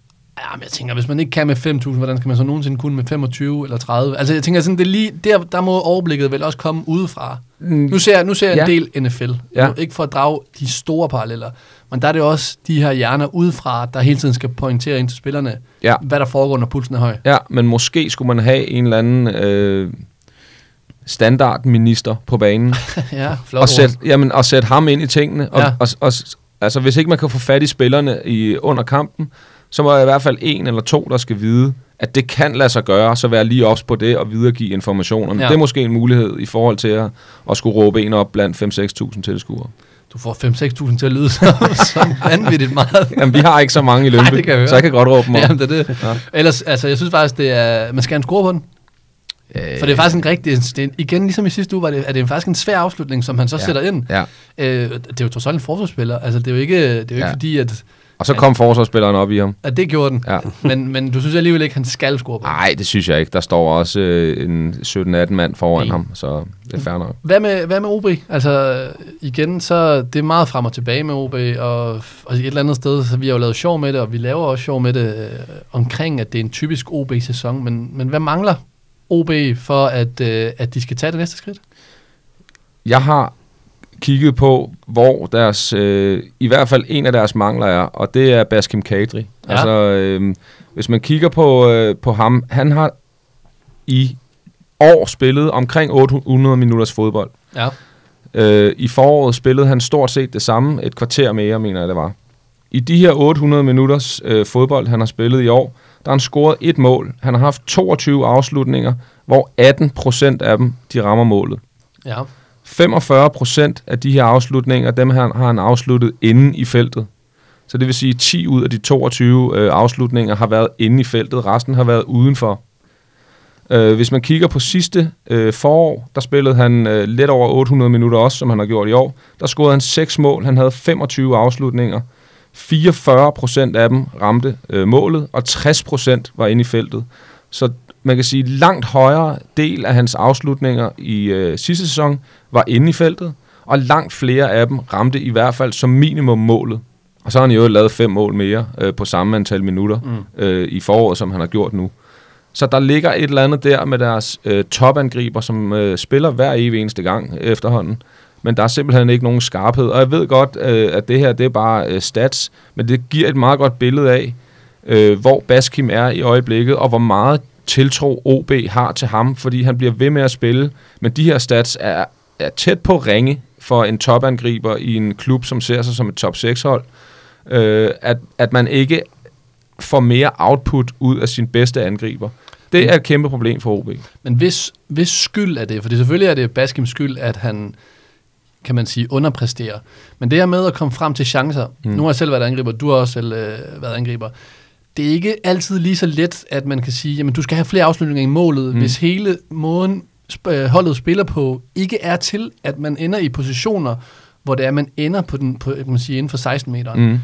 Ja, men jeg tænker, hvis man ikke kan med 5.000, hvordan skal man så nogensinde kunne med 25 eller 30? Altså, jeg tænker sådan, det er lige, der, der må overblikket vel også komme udefra. Mm. Nu ser jeg, nu ser jeg ja. en del NFL. Ja. Nu, ikke for at drage de store paralleller, men der er det også de her hjerner udefra, der hele tiden skal pointere ind til spillerne, ja. hvad der foregår, når pulsen er høj. Ja, men måske skulle man have en eller anden øh, standardminister på banen. ja, og sætte, jamen, og sætte ham ind i tingene. Og, ja. og, og, altså, hvis ikke man kan få fat i spillerne i, under kampen, så må jeg i hvert fald en eller to, der skal vide, at det kan lade sig gøre, så være lige ops på det og videregive informationerne. Ja. Det er måske en mulighed i forhold til at, at skulle råbe en op blandt 5-6.000 tilskuere. Du får 5-6.000 til at lyde som, vanvittigt meget. Jamen, vi har ikke så mange i Lønby, Nej, jeg så jeg kan godt råbe dem op. Jamen, det er det. Ja. Ellers, altså, jeg synes faktisk, det er, man skal have en score på den. Øh, For det er faktisk en rigtig, det er, igen ligesom i sidste uge, var det, er det faktisk en svær afslutning, som han så ja. sætter ind. Ja. Øh, det er jo trods alt en forsvarsspiller. Altså, det er jo ikke, det er jo ikke ja. fordi, at og så kom forsvarsspilleren op i ham. Ja, det gjorde den. Ja. men, men du synes alligevel ikke, han skal score på Nej, det synes jeg ikke. Der står også øh, en 17-18 mand foran Nej. ham, så det er fair nok. Hvad med, hvad med OB? Altså, igen, så det er meget frem og tilbage med OB, og, og et eller andet sted, så vi har jo lavet sjov med det, og vi laver også sjov med det øh, omkring, at det er en typisk OB-sæson. Men, men hvad mangler OB for, at, øh, at de skal tage det næste skridt? Jeg har kigget på, hvor deres, øh, i hvert fald en af deres mangler er, og det er Baskim Kadri. Ja. Altså, øh, hvis man kigger på, øh, på ham, han har i år spillet omkring 800 minutters fodbold. Ja. Øh, I foråret spillede han stort set det samme, et kvarter mere, mener jeg det var. I de her 800 minutters øh, fodbold, han har spillet i år, der har han scoret et mål. Han har haft 22 afslutninger, hvor 18 procent af dem, de rammer målet. Ja. 45 procent af de her afslutninger, dem her har han afsluttet inde i feltet. Så det vil sige, at 10 ud af de 22 øh, afslutninger har været inde i feltet, resten har været udenfor. Øh, hvis man kigger på sidste øh, forår, der spillede han øh, lidt over 800 minutter også, som han har gjort i år. Der scorede han 6 mål, han havde 25 afslutninger. 44 procent af dem ramte øh, målet, og 60 procent var inde i feltet. Så man kan sige, langt højere del af hans afslutninger i øh, sidste sæson var inde i feltet, og langt flere af dem ramte i hvert fald som minimum målet. Og så har han jo lavet fem mål mere øh, på samme antal minutter mm. øh, i foråret, som han har gjort nu. Så der ligger et eller andet der med deres øh, topangriber, som øh, spiller hver evig eneste gang efterhånden. Men der er simpelthen ikke nogen skarphed. Og jeg ved godt, øh, at det her det er bare øh, stats, men det giver et meget godt billede af, øh, hvor Baskim er i øjeblikket, og hvor meget tiltro OB har til ham, fordi han bliver ved med at spille. Men de her stats er, er tæt på ringe for en topangriber i en klub, som ser sig som et top 6-hold. Øh, at, at man ikke får mere output ud af sin bedste angriber. Det er et kæmpe problem for OB. Men hvis, hvis skyld er det, for selvfølgelig er det Baskims skyld, at han, kan man sige, underpræsterer. Men det her med at komme frem til chancer, mm. nu har jeg selv været angriber, du har også selv øh, været angriber, det er ikke altid lige så let, at man kan sige, jamen du skal have flere afslutninger i målet, mm. hvis hele måden øh, holdet spiller på ikke er til, at man ender i positioner, hvor det er, man ender på den, på, man sige, inden for 16 meter. Mm.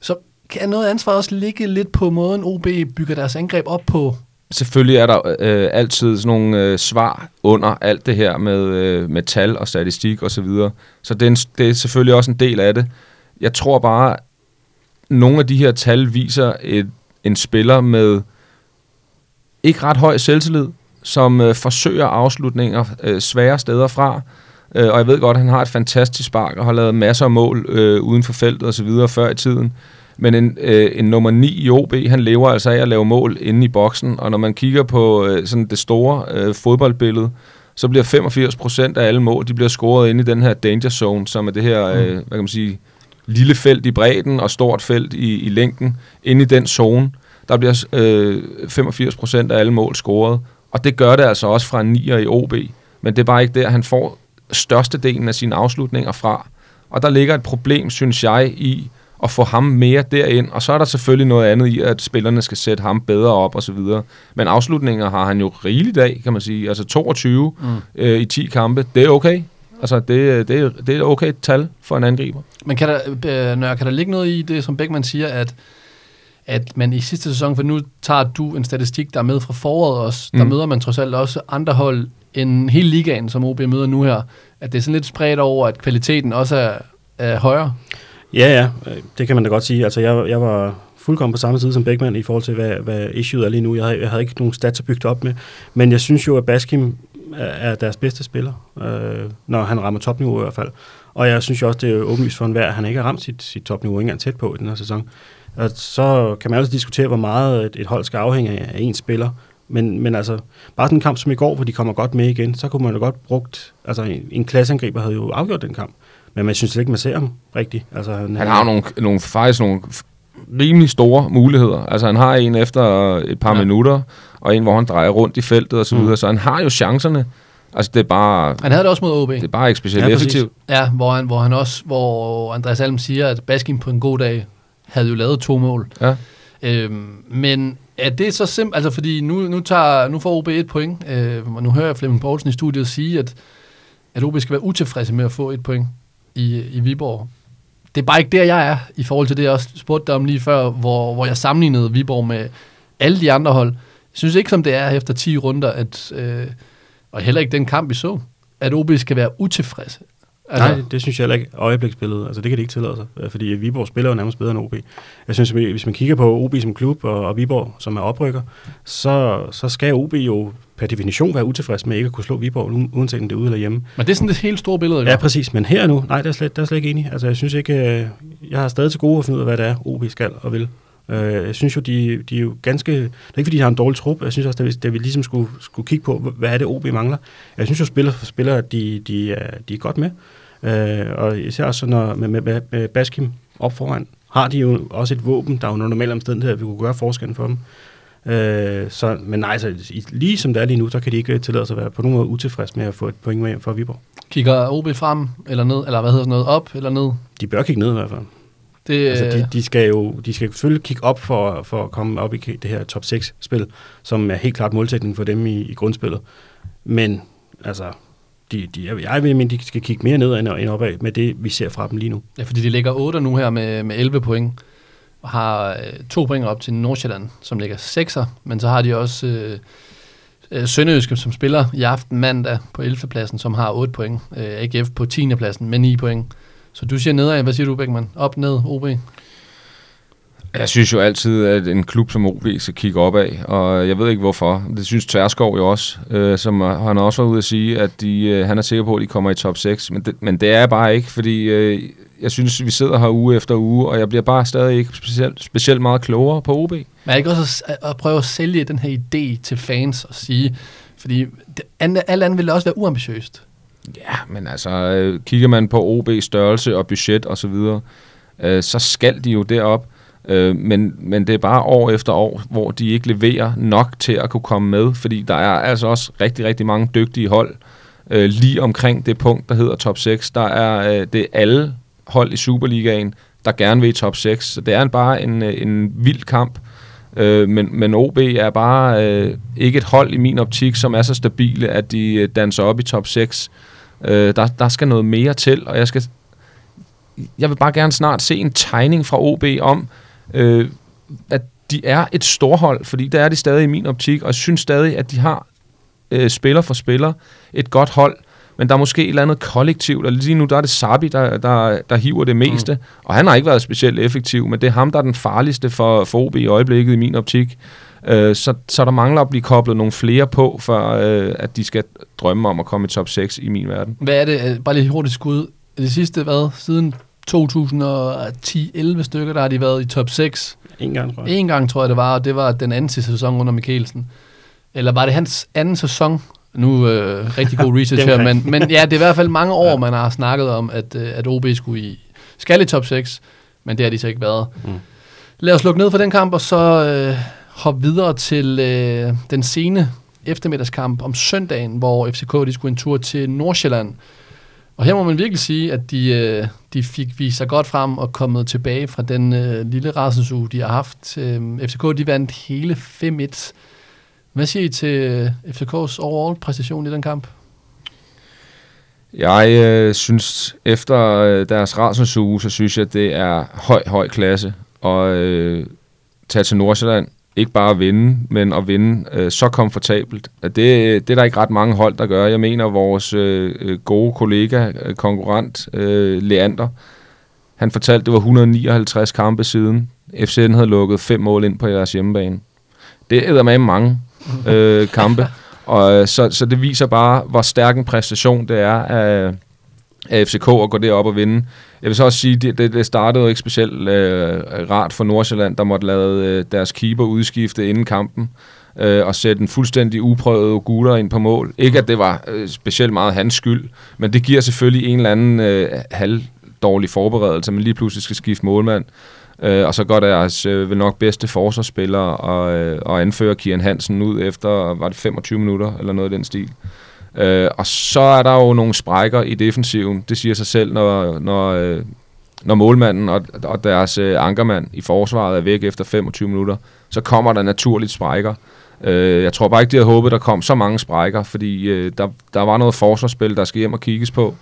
Så kan noget ansvar også ligge lidt på måden, OB bygger deres angreb op på? Selvfølgelig er der øh, altid sådan nogle øh, svar under alt det her med, øh, med tal og statistik osv. Så, videre. så det er, en, det er selvfølgelig også en del af det. Jeg tror bare, nogle af de her tal viser et, en spiller med ikke ret høj selvtillid, som øh, forsøger afslutninger øh, svære steder fra. Øh, og jeg ved godt, at han har et fantastisk spark og har lavet masser af mål øh, uden for feltet og så videre før i tiden. Men en, øh, en nummer 9 i OB, han lever altså af at lave mål inde i boksen. Og når man kigger på øh, sådan det store øh, fodboldbillede, så bliver 85 procent af alle mål, de bliver scoret inde i den her danger zone, som er det her, øh, hvad kan man sige, lille felt i bredden og stort felt i, i længden. Inde i den zone, der bliver øh, 85 procent af alle mål scoret. Og det gør det altså også fra en 9'er i OB. Men det er bare ikke der, han får størstedelen af sine afslutninger fra. Og der ligger et problem, synes jeg, i at få ham mere derind. Og så er der selvfølgelig noget andet i, at spillerne skal sætte ham bedre op og så videre. Men afslutninger har han jo rigeligt af, kan man sige. Altså 22 mm. øh, i 10 kampe, det er okay. Altså, det, det, det er et okay tal for en angriber. Men kan der, øh, Nør, kan der ligge noget i det, som Beckmann siger, at at man i sidste sæson, for nu tager du en statistik, der er med fra foråret også, der mm. møder man trods alt også andre hold end hele ligaen, som OB møder nu her, at det er sådan lidt spredt over, at kvaliteten også er, er højere? Ja, ja, det kan man da godt sige. Altså, jeg, jeg var fuldkommen på samme tid som Beckmann i forhold til, hvad, hvad issueet er lige nu. Jeg havde, jeg havde ikke nogen stats at bygge op med, men jeg synes jo, at Baskim er, er deres bedste spiller, øh, når han rammer topniveau i hvert fald. Og jeg synes jo også, det er åbenlyst for enhver, at han ikke har ramt sit, sit topniveau, ikke engang tæt på i den her sæson. Og så kan man også diskutere, hvor meget et, et hold skal afhænge af, en spiller. Men, men altså, bare sådan en kamp som i går, hvor de kommer godt med igen, så kunne man jo godt brugt, altså en, en klasseangriber havde jo afgjort den kamp. Men man synes ikke, man ser ham rigtigt. Altså, han, han har nogle, nogle, faktisk nogle rimelig store muligheder. Altså han har en efter et par ja. minutter, og en, hvor han drejer rundt i feltet og så videre. Mm. Så han har jo chancerne. Altså det er bare... Han havde det også mod OB. Det er bare ikke specielt ja, effektivt. Ja, hvor han, hvor han også, hvor Andreas Alm siger, at Baskin på en god dag havde jo lavet to mål. Ja. Øhm, men er det så simpelt, altså fordi nu, nu, tager, nu får OB et point, øh, og nu hører jeg Flemming Poulsen i studiet sige, at, at OB skal være utilfredse med at få et point i, i Viborg. Det er bare ikke der, jeg er, i forhold til det, jeg også spurgte dig om lige før, hvor, hvor jeg sammenlignede Viborg med alle de andre hold. Jeg synes ikke, som det er efter 10 runder, at, øh, og heller ikke den kamp, vi så, at OB skal være utilfredse. Altså, Nej, det synes jeg heller ikke øjebliksbilledet. Altså, det kan de ikke tillade sig, øh, fordi Viborg spiller jo nærmest bedre end OB. Jeg synes, hvis man kigger på OB som klub og, og Viborg som er oprykker, så, så skal OB jo per definition være utilfreds med ikke at kunne slå Viborg, uanset om det er ude eller hjemme. Men det er sådan det helt store billede, ikke? Ja, præcis. Men her nu, nej, der er slet, der er slet ikke enig. Altså, jeg synes ikke, øh, jeg har stadig til gode at finde ud af, hvad det er, OB skal og vil. Øh, jeg synes jo, de, de er jo ganske... Det er ikke, fordi de har en dårlig trup. Jeg synes også, at vi, at vi ligesom skulle, skulle kigge på, hvad er det, OB mangler. Jeg synes jo, spiller for spillere, de, de, er, de er godt med. Øh, og især også, når med, med, med Baskim op foran, har de jo også et våben, der er jo nogle normale omstændigheder, at vi kunne gøre forskellen for dem. Øh, så, men nej, så lige som det er lige nu, så kan de ikke tillade sig at være på nogen måde utilfreds med at få et point med hjem fra Viborg. Kigger OB frem eller ned, eller hvad hedder sådan noget, op eller ned? De bør kigge ned i hvert fald. Det, altså, de, de, skal jo de skal selvfølgelig kigge op for, for at komme op i det her top 6-spil, som er helt klart målsætning for dem i, i grundspillet. Men altså, de, de, jeg vil mene, de skal kigge mere ned end opad med det, vi ser fra dem lige nu. Ja, fordi de ligger 8 nu her med, med 11 point, og har øh, to point op til Nordsjælland, som ligger 6'er, men så har de også øh, øh, Sønderjyske, som spiller i aften mandag på 11. pladsen, som har 8 point. Øh, AGF på 10. pladsen med 9 point. Så du siger nedad, hvad siger du, Beckmann? Op, ned, OB? Jeg synes jo altid, at en klub som OB skal kigge opad, og jeg ved ikke hvorfor. Det synes Tverskov jo også, øh, som han også været ude at sige, at de, øh, han er sikker på, at de kommer i top 6. Men det, men det er jeg bare ikke, fordi øh, jeg synes, vi sidder her uge efter uge, og jeg bliver bare stadig ikke specielt, specielt meget klogere på OB. Men jeg ikke også at, at prøve at sælge den her idé til fans og sige, fordi det, alt andet ville også være uambitiøst. Ja, men altså, øh, kigger man på OB's størrelse og budget osv., så, videre, øh, så skal de jo derop. Øh, men, men det er bare år efter år, hvor de ikke leverer nok til at kunne komme med, fordi der er altså også rigtig, rigtig mange dygtige hold øh, lige omkring det punkt, der hedder top 6. Der er øh, det er alle hold i Superligaen, der gerne vil i top 6. Så det er bare en, øh, en vild kamp. Øh, men, men OB er bare øh, ikke et hold i min optik, som er så stabile, at de øh, danser op i top 6. Øh, der, der skal noget mere til, og jeg skal jeg vil bare gerne snart se en tegning fra OB om, øh, at de er et storhold, fordi der er de stadig i min optik, og jeg synes stadig, at de har øh, spiller for spiller et godt hold, men der er måske et eller andet kollektivt, og lige nu der er det Sabi, der, der, der hiver det meste, mm. og han har ikke været specielt effektiv, men det er ham, der er den farligste for, for OB i øjeblikket i min optik. Øh, så, så der mangler at blive koblet nogle flere på, for øh, at de skal drømme om at komme i top 6 i min verden. Hvad er det, øh, bare lige hurtigt skud, det sidste, hvad, siden 2010-11 stykker, der har de været i top 6. En gang, tror jeg. En gang, tror jeg, det var, og det var den anden sæson under Mikkelsen. Eller var det hans anden sæson? Nu øh, rigtig god research her, men, men ja, det er i hvert fald mange år, ja. man har snakket om, at, øh, at OB skulle i, skal i top 6, men det har de så ikke været. Mm. Lad os lukke ned for den kamp, og så øh, hoppe videre til øh, den sene eftermiddagskamp om søndagen, hvor FCK de skulle en tur til Nordsjælland. Og her må man virkelig sige, at de, øh, de fik vist sig godt frem og kommet tilbage fra den øh, lille rasendsuge, de har haft. Øh, FCK de vandt hele 5-1. Hvad siger I til øh, FCK's overall præstation i den kamp? Jeg øh, synes, efter øh, deres rasendsuge, så synes jeg, at det er høj, høj klasse at øh, tage til Nordsjælland ikke bare at vinde, men at vinde øh, så komfortabelt. Det, det er der ikke ret mange hold, der gør. Jeg mener, vores øh, øh gode kollega, øh, konkurrent, øh, Leander, han fortalte, det var 159 kampe siden. FCN havde lukket fem mål ind på jeres hjemmebane. Det er med mange øh, kampe. Og, øh, så, så det viser bare, hvor stærk en præstation det er af, af FCK og gå derop og vinde. Jeg vil så også sige, det, det, det startede jo ikke specielt øh, rart for Nordsjælland, der måtte lade øh, deres keeper udskifte inden kampen øh, og sætte en fuldstændig uprøvet guler ind på mål. Ikke at det var øh, specielt meget hans skyld, men det giver selvfølgelig en eller anden øh, halvdårlig forberedelse, man lige pludselig skal skifte målmand. Øh, og så går deres øh, vel nok bedste forsvarsspiller og, øh, og anfører Kian Hansen ud efter, var det 25 minutter eller noget i den stil. Øh, og så er der jo nogle sprækker i defensiven. Det siger sig selv, når, når, øh, når målmanden og, og deres øh, ankermand i forsvaret er væk efter 25 minutter. Så kommer der naturligt sprækker. Øh, jeg tror bare ikke, de havde håbet, der kom så mange sprækker, fordi øh, der, der var noget forsvarsspil, der skal hjem og kigges på.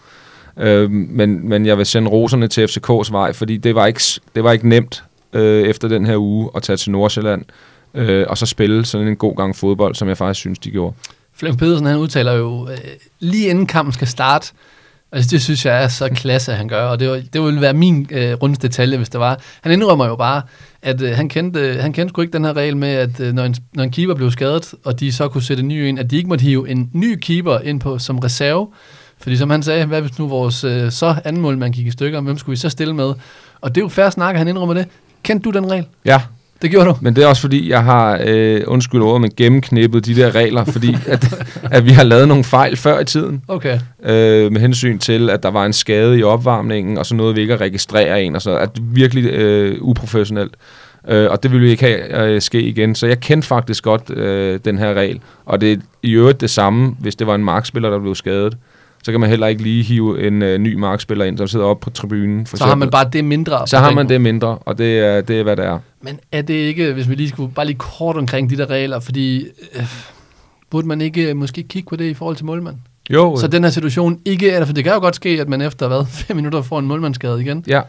Øh, men, men jeg vil sende roserne til FCK's vej, fordi det var ikke, det var ikke nemt øh, efter den her uge at tage til Nordsjælland øh, og så spille sådan en god gang fodbold, som jeg faktisk synes, de gjorde. Flemming Pedersen, han udtaler jo, øh, lige inden kampen skal starte, altså det synes jeg er så klasse, at han gør, og det, var, det ville være min øh, rundeste detalje, hvis det var. Han indrømmer jo bare, at øh, han, kendte, han kendte sgu ikke den her regel med, at øh, når, en, når en keeper blev skadet, og de så kunne sætte en ny ind, at de ikke måtte hive en ny keeper ind på som reserve, fordi som han sagde, hvad hvis nu vores øh, så anden mål, man gik i stykker, hvem skulle vi så stille med? Og det er jo færre snak, at han indrømmer det. Kendte du den regel? Ja, det gjorde du. Men det er også fordi, jeg har, øh, undskyld ordet, men gennemknippet de der regler, fordi at, at vi har lavet nogle fejl før i tiden. Okay. Øh, med hensyn til, at der var en skade i opvarmningen, og så noget, vi ikke at registrere en, og så at det virkelig øh, uprofessionelt. Øh, og det ville vi ikke have øh, ske igen. Så jeg kendte faktisk godt øh, den her regel. Og det er i øvrigt det samme, hvis det var en markspiller, der blev skadet så kan man heller ikke lige hive en øh, ny markspiller ind, som sidder oppe på tribunen. For så eksempel. har man bare det mindre. Så har man det mindre, og det er, det er, hvad det er. Men er det ikke, hvis vi lige skulle bare lige kort omkring de der regler, fordi øh, burde man ikke øh, måske kigge på det i forhold til målmand? Jo. Så den her situation ikke er der, for det kan jo godt ske, at man efter hvad, fem minutter får en målmandsskade igen. Ja.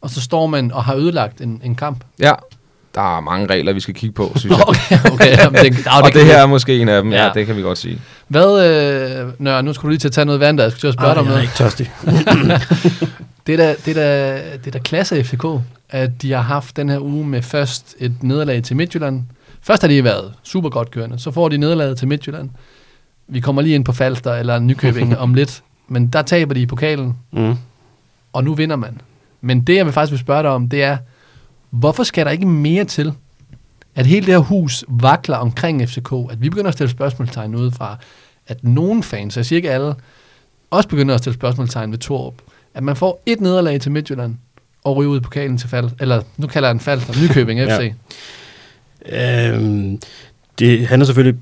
Og så står man og har ødelagt en, en kamp. Ja, der er mange regler, vi skal kigge på, synes jeg. okay, okay. Jamen, det, det, og det her er måske en af dem, ja. ja, det kan vi godt sige. Hvad, øh, Nør, nu skulle du lige til at tage noget vand, der jeg skulle til at spørge dig om noget. Jeg er ikke tørstig. Det er da, det er da, det er da klasse FCK, at de har haft den her uge med først et nederlag til Midtjylland. Først har de været super godt kørende, så får de nederlaget til Midtjylland. Vi kommer lige ind på Falster eller Nykøbing om lidt, men der taber de i pokalen, Mm. og nu vinder man. Men det, jeg vil faktisk vil spørge dig om, det er, hvorfor skal der ikke mere til, at hele det her hus vakler omkring FCK, at vi begynder at stille spørgsmålstegn udefra, at nogle fans, jeg siger ikke alle, også begynder at stille spørgsmålstegn ved Torup, at man får et nederlag til Midtjylland, og ryger ud i pokalen til fald, eller nu kalder jeg den fald, Nykøbing FC. Ja. Øhm, det handler selvfølgelig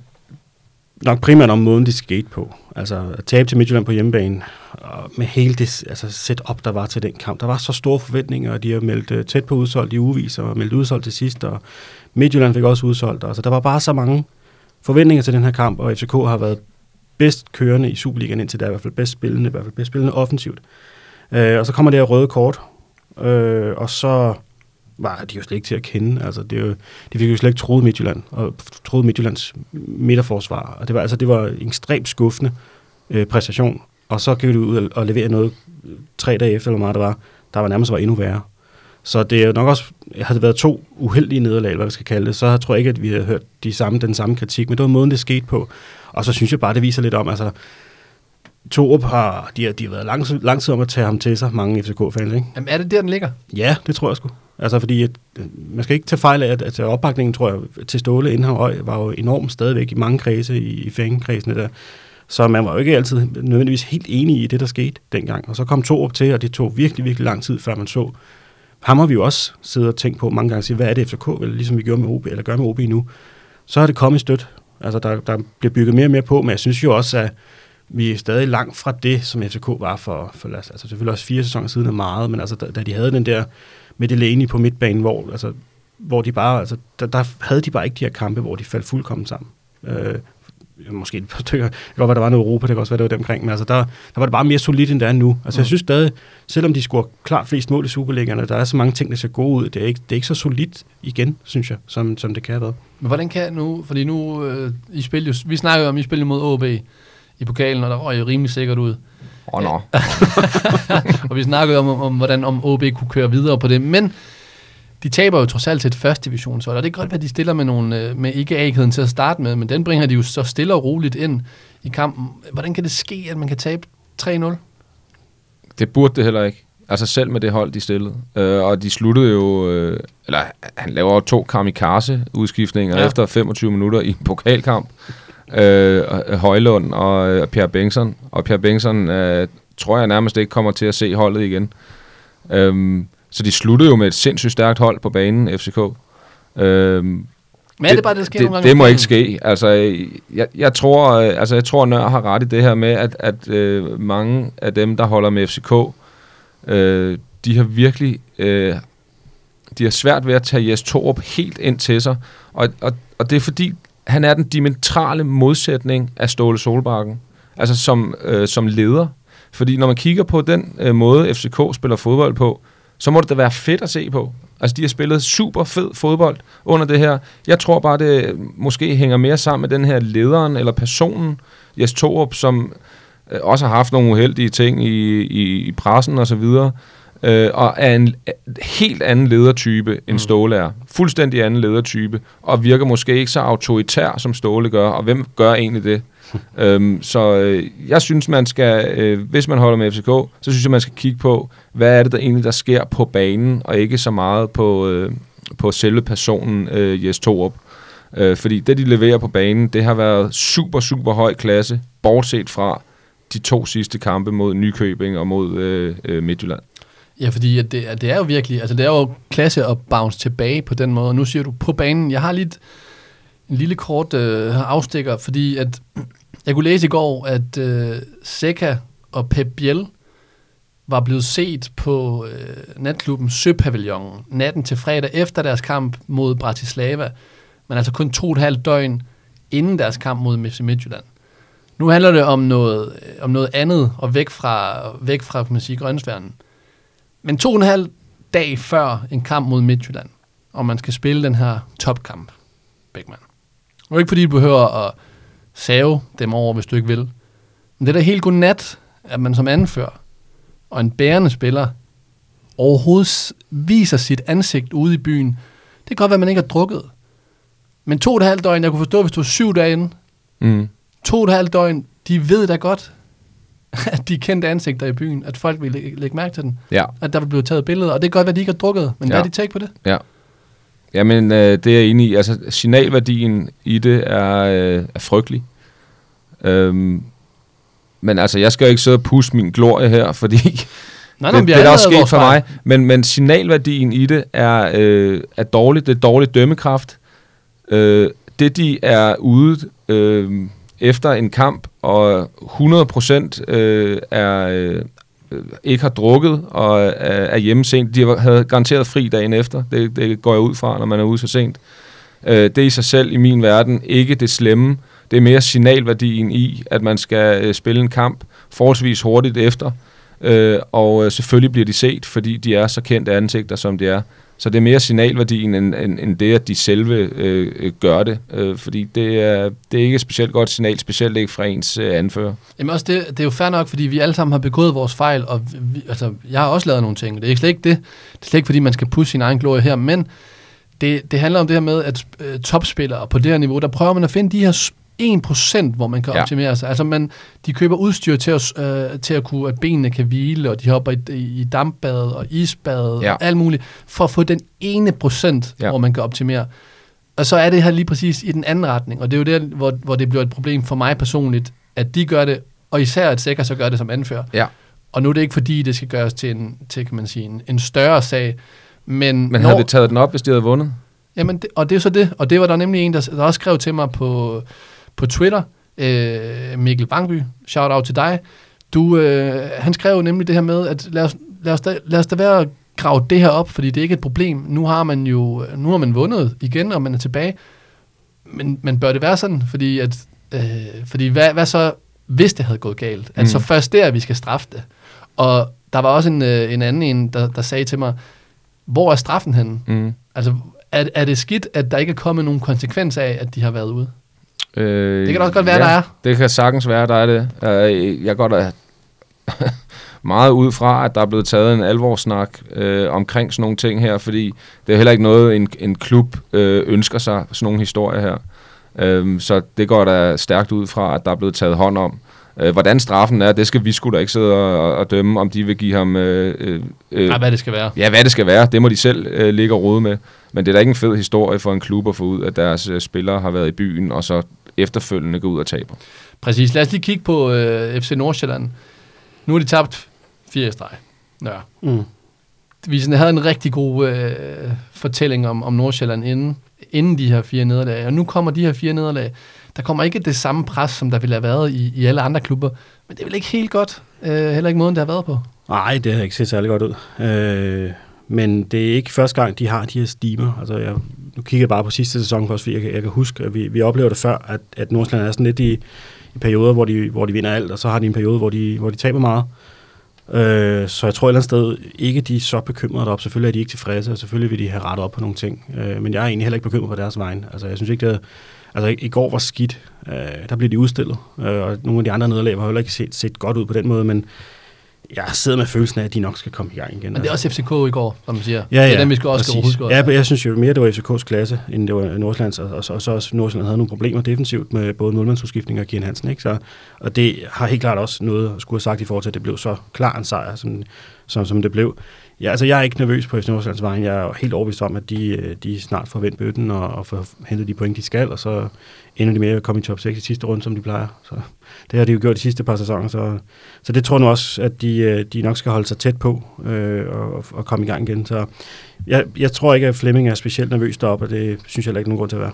nok primært om måden, de skete på. Altså at tabe til Midtjylland på hjemmebane, og med hele det altså, setup, der var til den kamp. Der var så store forventninger, og de har meldt øh, tæt på udsolgt i ugevis, og meldt udsolgt til sidst, og Midtjylland fik også udsolgt. Altså, der var bare så mange forventninger til den her kamp, og FCK har været bedst kørende i Superligaen indtil der i hvert fald bedst spillende, i hvert fald bedst spillende offensivt. Øh, og så kommer det her røde kort, øh, og så var de jo slet ikke til at kende. Altså, det jo, de fik jo slet ikke troet Midtjylland, og troet Midtjyllands midterforsvar. Og det var, altså, det var en ekstremt skuffende øh, præstation. Og så gik du ud og, og levere noget øh, tre dage efter, eller meget det var, der var nærmest var endnu værre. Så det er jo nok også, havde det været to uheldige nederlag, hvad vi skal kalde det, så tror jeg ikke, at vi havde hørt de samme, den samme kritik, men det var måden, det skete på. Og så synes jeg bare, det viser lidt om, altså, Torup har, de har, de har været lang, lang tid om at tage ham til sig, mange FCK-fans, ikke? Jamen, er det der, den ligger? Ja, det tror jeg sgu. Altså fordi, at, øh, man skal ikke tage fejl af, at, at opbakningen, tror jeg, til Ståle inden Høj var jo enormt stadigvæk i mange kredse, i, i fængekredsene der. Så man var jo ikke altid nødvendigvis helt enig i det, der skete dengang. Og så kom to op til, og det tog virkelig, virkelig lang tid, før man så. Ham har vi jo også siddet og tænkt på mange gange, sige, hvad er det FCK, vil, ligesom vi gjorde med OB, eller gør med OB nu. Så har det kommet stødt. Altså der, der bliver bygget mere og mere på, men jeg synes jo også, at vi er stadig langt fra det, som FCK var for, for altså selvfølgelig også fire sæsoner siden er meget, men altså da, da de havde den der med Delaney på midtbanen, hvor, altså, hvor de bare, altså, der, der havde de bare ikke de her kampe, hvor de faldt fuldkommen sammen. Øh, måske et par stykker. Det kan godt være, der var noget Europa, det kan også være, det var dem omkring, men altså, der, der var det bare mere solidt, end det er nu. Altså, mm. jeg synes stadig, selvom de scorer klart flest mål i Superligaerne, der er så mange ting, der ser gode ud, det er ikke, det er ikke så solidt igen, synes jeg, som, som det kan have været. Men hvordan kan nu, fordi nu, øh, I spil jo, vi snakker jo om, I spiller mod OB i pokalen, og der røg jo rimelig sikkert ud. Åh, oh, nå. og vi snakkede om, om, om, hvordan om OB kunne køre videre på det, men de taber jo trods alt til et første divisionshold, og det kan godt være, at de stiller med, nogle, øh, med ikke agheden til at starte med, men den bringer de jo så stille og roligt ind i kampen. Hvordan kan det ske, at man kan tabe 3-0? Det burde det heller ikke. Altså selv med det hold, de stillede. Øh, og de sluttede jo... Øh, eller han laver to kamikaze-udskiftninger ja. efter 25 minutter i en pokalkamp. Øh, Højlund og øh, Pierre Bengtsson. Og Pierre Bengtsson øh, tror jeg nærmest ikke kommer til at se holdet igen. Øh, så de sluttede jo med et sindssygt stærkt hold på banen, FCK. Øhm, Men er det, det bare, det sker det, nogle gange? Det må ikke ske. Altså, jeg, jeg tror, øh, altså, jeg tror, Nør har ret i det her med, at, at øh, mange af dem, der holder med FCK, øh, de har virkelig øh, de har svært ved at tage Jes Torup helt ind til sig. Og, og, og det er fordi, han er den dimensionale modsætning af Ståle Solbakken. Altså som, øh, som leder. Fordi når man kigger på den øh, måde, FCK spiller fodbold på, så må det da være fedt at se på. Altså, de har spillet super fed fodbold under det her. Jeg tror bare, det måske hænger mere sammen med den her lederen eller personen, Jes Torup, som øh, også har haft nogle uheldige ting i, i, i pressen og så videre, øh, og er en helt anden ledertype end mm. Ståle er. Fuldstændig anden ledertype, og virker måske ikke så autoritær, som Ståle gør, og hvem gør egentlig det? øhm, så øh, jeg synes, man skal, øh, hvis man holder med FCK, så synes jeg, man skal kigge på, hvad er det der egentlig, der sker på banen, og ikke så meget på, øh, på selve personen øh, Jes Torup. Øh, fordi det, de leverer på banen, det har været super, super høj klasse, bortset fra de to sidste kampe mod Nykøbing og mod øh, øh, Midtjylland. Ja, fordi at det, det er jo virkelig, altså det er jo klasse at bounce tilbage på den måde. Og nu siger du på banen, jeg har lige en lille kort øh, afstikker, fordi at jeg kunne læse i går, at øh, Seca og Pep Biel var blevet set på øh, natklubben Søpavillonen natten til fredag efter deres kamp mod Bratislava, men altså kun to og et halvt døgn inden deres kamp mod FC Midtjylland. Nu handler det om noget, øh, om noget andet og væk fra, væk fra kan man sige, grønsværnen. Men to og en halv dag før en kamp mod Midtjylland, og man skal spille den her topkamp. Det er ikke fordi, du behøver at save dem over, hvis du ikke vil. Men det er da helt godnat, at man som anfører og en bærende spiller overhovedet viser sit ansigt ude i byen. Det kan godt være, at man ikke har drukket. Men to og et halvt døgn, jeg kunne forstå, hvis du var syv dage inde, Mm. to og et halvt døgn, de ved da godt, at de kendte ansigter i byen, at folk vil læ- lægge mærke til den, Ja, at der vil blive taget billeder, og det kan godt være, at de ikke har drukket, men ja. hvad er dit take på det? ja. Jamen, øh, det er jeg enig i. Altså, signalværdien i det er, øh, er frygtelig. Øhm, men altså, jeg skal jo ikke sidde og pusse min glorie her, fordi Nej, det, vi det har er der også sket for mig. Men, men signalværdien i det er, øh, er dårligt. Det er dårlig dømmekraft. Øh, det, de er ude øh, efter en kamp, og 100% øh, er, øh, ikke har drukket og er, er hjemme sent. De havde garanteret fri dagen efter. Det, det går jeg ud fra, når man er ude så sent. Øh, det er i sig selv i min verden ikke det slemme. Det er mere signalværdien i, at man skal øh, spille en kamp forholdsvis hurtigt efter. Øh, og øh, selvfølgelig bliver de set, fordi de er så kendte ansigter, som de er. Så det er mere signalværdien, end, end, end det, at de selve øh, øh, gør det. Øh, fordi det er, det er ikke et specielt godt signal, specielt ikke fra ens øh, anfører. Jamen også det, det er jo fair nok, fordi vi alle sammen har begået vores fejl, og vi, altså, jeg har også lavet nogle ting. Det er slet ikke det. Det er slet ikke, fordi man skal pusse sin egen glorie her, men det, det handler om det her med, at øh, topspillere på det her niveau, der prøver man at finde de her 1%, hvor man kan Ja. optimere sig. Altså man, de køber udstyr til at, øh, til at kunne, at benene kan hvile, og de hopper i, i dampbadet og isbadet Ja. og alt muligt, for at få den ene procent, Ja. hvor man kan optimere. Og så er det her lige præcis i den anden retning, og det er jo der, hvor, hvor det bliver et problem for mig personligt, at de gør det, og især at Sækker så gør det som anfører. Ja. Og nu er det ikke fordi, det skal gøres til en, til, kan man sige, en, en større sag, men, Men havde vi taget den op, hvis de havde vundet? Jamen, det, og det er så det. Og det var der nemlig en, der, der også skrev til mig på, på Twitter, øh, Mikkel Bangby, shout out til dig. Du, øh, han skrev nemlig det her med, at lad os, lad, os da, lad os da være at grave det her op, fordi det er ikke et problem. Nu har man jo nu har man vundet igen, og man er tilbage. Men, men bør det være sådan? Fordi, at, øh, fordi hvad, hvad så, hvis det havde gået galt? At Mm. så først der, vi skal straffe det. Og der var også en, øh, en anden en, der, der sagde til mig, hvor er straffen henne? Mm. Altså, er, er det skidt, at der ikke er kommet nogen konsekvens af, at de har været ude? Øh, Det kan også godt være, ja, der er. Det kan sagtens være, der er det. Øh, jeg går da meget ud fra, at der er blevet taget en alvorssnak øh, omkring sådan nogle ting her, fordi det er heller ikke noget, en, en klub øh, ønsker sig, sådan nogle historier her. Øh, så det går da stærkt ud fra, at der er blevet taget hånd om. Øh, hvordan straffen er, det skal vi sgu da ikke sidde og, og dømme, om de vil give ham... Øh, øh, øh, Nej, hvad det skal være. Ja, hvad det skal være, det må de selv øh, ligge og rode med. Men det er da ikke en fed historie for en klub at få ud, at deres øh, spillere har været i byen, og så efterfølgende gå ud og taber. Præcis. Lad os lige kigge på øh, FC Nordsjælland. Nu har de tabt fire streg. Ja. Mm. Vi sådan havde en rigtig god øh, fortælling om, om Nordsjælland inden, inden de her fire nederlag. Og nu kommer de her fire nederlag. Der kommer ikke det samme pres, som der ville have været i, i alle andre klubber. Men det er vel ikke helt godt. Øh, heller ikke måden, det har været på. Nej, det har ikke set særlig godt ud. Øh, men det er ikke første gang, de har de her stimer. Altså, jeg, nu kigger jeg bare på sidste sæson også, fordi jeg, kan- jeg kan huske, at vi, vi oplevede det før, at, at Nordsjælland er sådan lidt i, i perioder, hvor de, hvor de vinder alt, og så har de en periode, hvor de, hvor de taber meget. Øh, så jeg tror et eller andet sted ikke, de er så bekymrede deroppe. Selvfølgelig er de ikke tilfredse, og selvfølgelig vil de have rettet op på nogle ting. Øh, men jeg er egentlig heller ikke bekymret på deres vegne. Altså, jeg synes ikke, det er, Altså i, i går var skidt. Øh, der blev de udstillet, øh, og nogle af de andre nederlag har heller ikke set, set godt ud på den måde, men jeg sidder med følelsen af, at de nok skal komme i gang igen. Men det er også FCK i går, som man siger. Ja, ja, det er dem, vi skal også præcis. huske. Ja, men jeg synes jo mere, det var FCK's klasse, end det var Nordsjællands, og, og, så- og så også Nordsjælland havde nogle problemer defensivt med både målmandsudskiftning og Kian Hansen. Ikke? Så, og det har helt klart også noget at skulle have sagt i forhold til, at det blev så klar en sejr, som, som, som det blev. Ja, altså jeg er ikke nervøs på FC Nordsjællands vejen. Jeg er helt overbevist om, at de, øh, de snart får vendt bøtten og, og får hentet de point, de skal, og så ender de med at komme i top 6 i sidste runde, som de plejer. Så det har de jo gjort de sidste par sæsoner, så, så det tror jeg nu også, at de, øh, de nok skal holde sig tæt på øh, og, og komme i gang igen. Så jeg, jeg tror ikke, at Flemming er specielt nervøs deroppe, og det synes jeg heller ikke nogen grund til at være.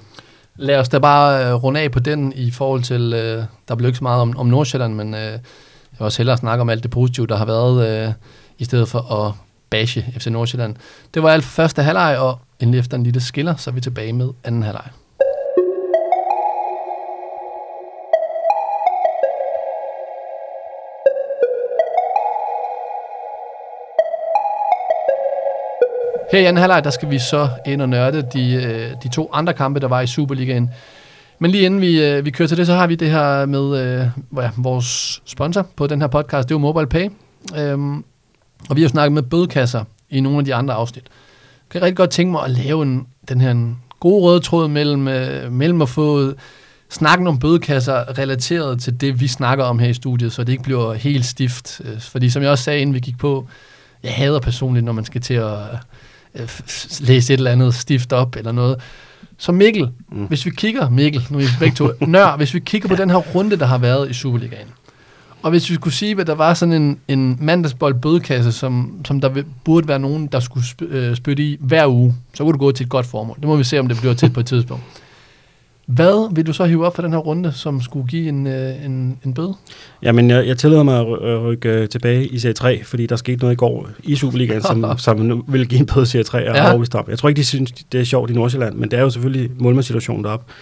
Lad os da bare øh, runde af på den i forhold til, øh, der blev ikke så meget om, om Nordsjælland, men øh, jeg vil også hellere snakke om alt det positive, der har været, øh, i stedet for at bashe FC Nordsjælland. Det var alt for første halvleg, og endelig efter en lille skiller, så er vi tilbage med anden halvleg. Her i anden halvleg, der skal vi så ind og nørde de, øh, de to andre kampe, der var i Superligaen. Men lige inden vi, øh, vi kører til det, så har vi det her med øh, ja, vores sponsor på den her podcast, det er jo MobilePay. Øhm, og vi har jo snakket med bødekasser i nogle af de andre afsnit. Jeg kan rigtig godt tænke mig at lave en, den her en god røde tråd mellem, øh, mellem at få snakken om bødekasser relateret til det, vi snakker om her i studiet, så det ikke bliver helt stift. Øh, fordi som jeg også sagde, inden vi gik på, jeg hader personligt, når man skal til at øh, læse et eller andet stift op eller noget. Så Mikkel, mm. hvis vi kigger, Mikkel, nu er vi begge to, nør, hvis vi kigger på den her runde, der har været i Superligaen, og hvis vi skulle sige, at der var sådan en, en mandagsbold bødekasse, som, som der burde være nogen, der skulle sp- øh, spytte i hver uge, så kunne du gå til et godt formål. Det må vi se, om det bliver til på et tidspunkt. Hvad vil du så hive op for den her runde, som skulle give en, øh, en, en bøde? Jamen, jeg, jeg tillader mig at rykke øh, tilbage i Serie 3, fordi der skete noget i går i Superligaen, som, som nu vil give en bøde Serie 3 og ja. op. Jeg tror ikke, de synes, det er sjovt i Nordsjælland, men det er jo selvfølgelig målmandssituationen deroppe.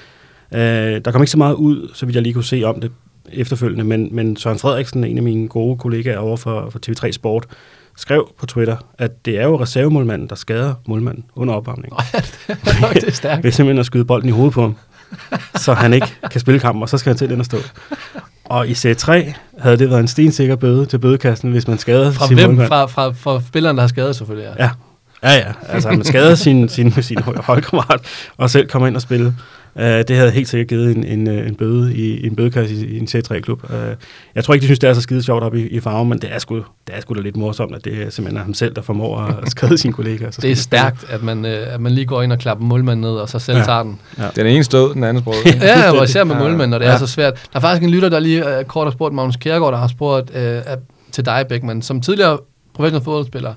Uh, der kom ikke så meget ud, så vidt jeg lige kunne se om det efterfølgende, men, men Søren Frederiksen, en af mine gode kollegaer over for, for TV3 Sport, skrev på Twitter, at det er jo reservemålmanden, der skader målmanden under opvarmningen. det er stærkt. Ved simpelthen at skyde bolden i hovedet på ham så han ikke kan spille kampen, og så skal han til den at stå. Og i C3 havde det været en stensikker bøde til bødekassen, hvis man skadede fra sin hvem? Målmand. Fra, fra, fra spilleren, der har skadet selvfølgelig, ja. Ja, ja, ja. altså man skadede sin, sin, sin holdkammerat, og selv kommer ind og spille. Uh, det havde helt sikkert givet en, en, øh, en bøde i en bødekasse i, i en C3-klub. Uh, øh, jeg tror ikke, de synes, det er så skide sjovt op i, i farven, men det er, sgu, det er sgu da lidt morsomt, at det er simpelthen ham selv, der formår at skade sine kollegaer. Så det er stærkt, at man, uh, at man lige går ind og klapper målmanden ned, og så selv ja. tager den. Ja. Den ene stød, den anden sprød. ja, og især med målmanden, og det ja. er så svært. Der er faktisk en lytter, der lige uh, kort har spurgt, Magnus Kjærgaard, der har spurgt uh, at, til dig, Beckmann, som tidligere professionel fodboldspiller,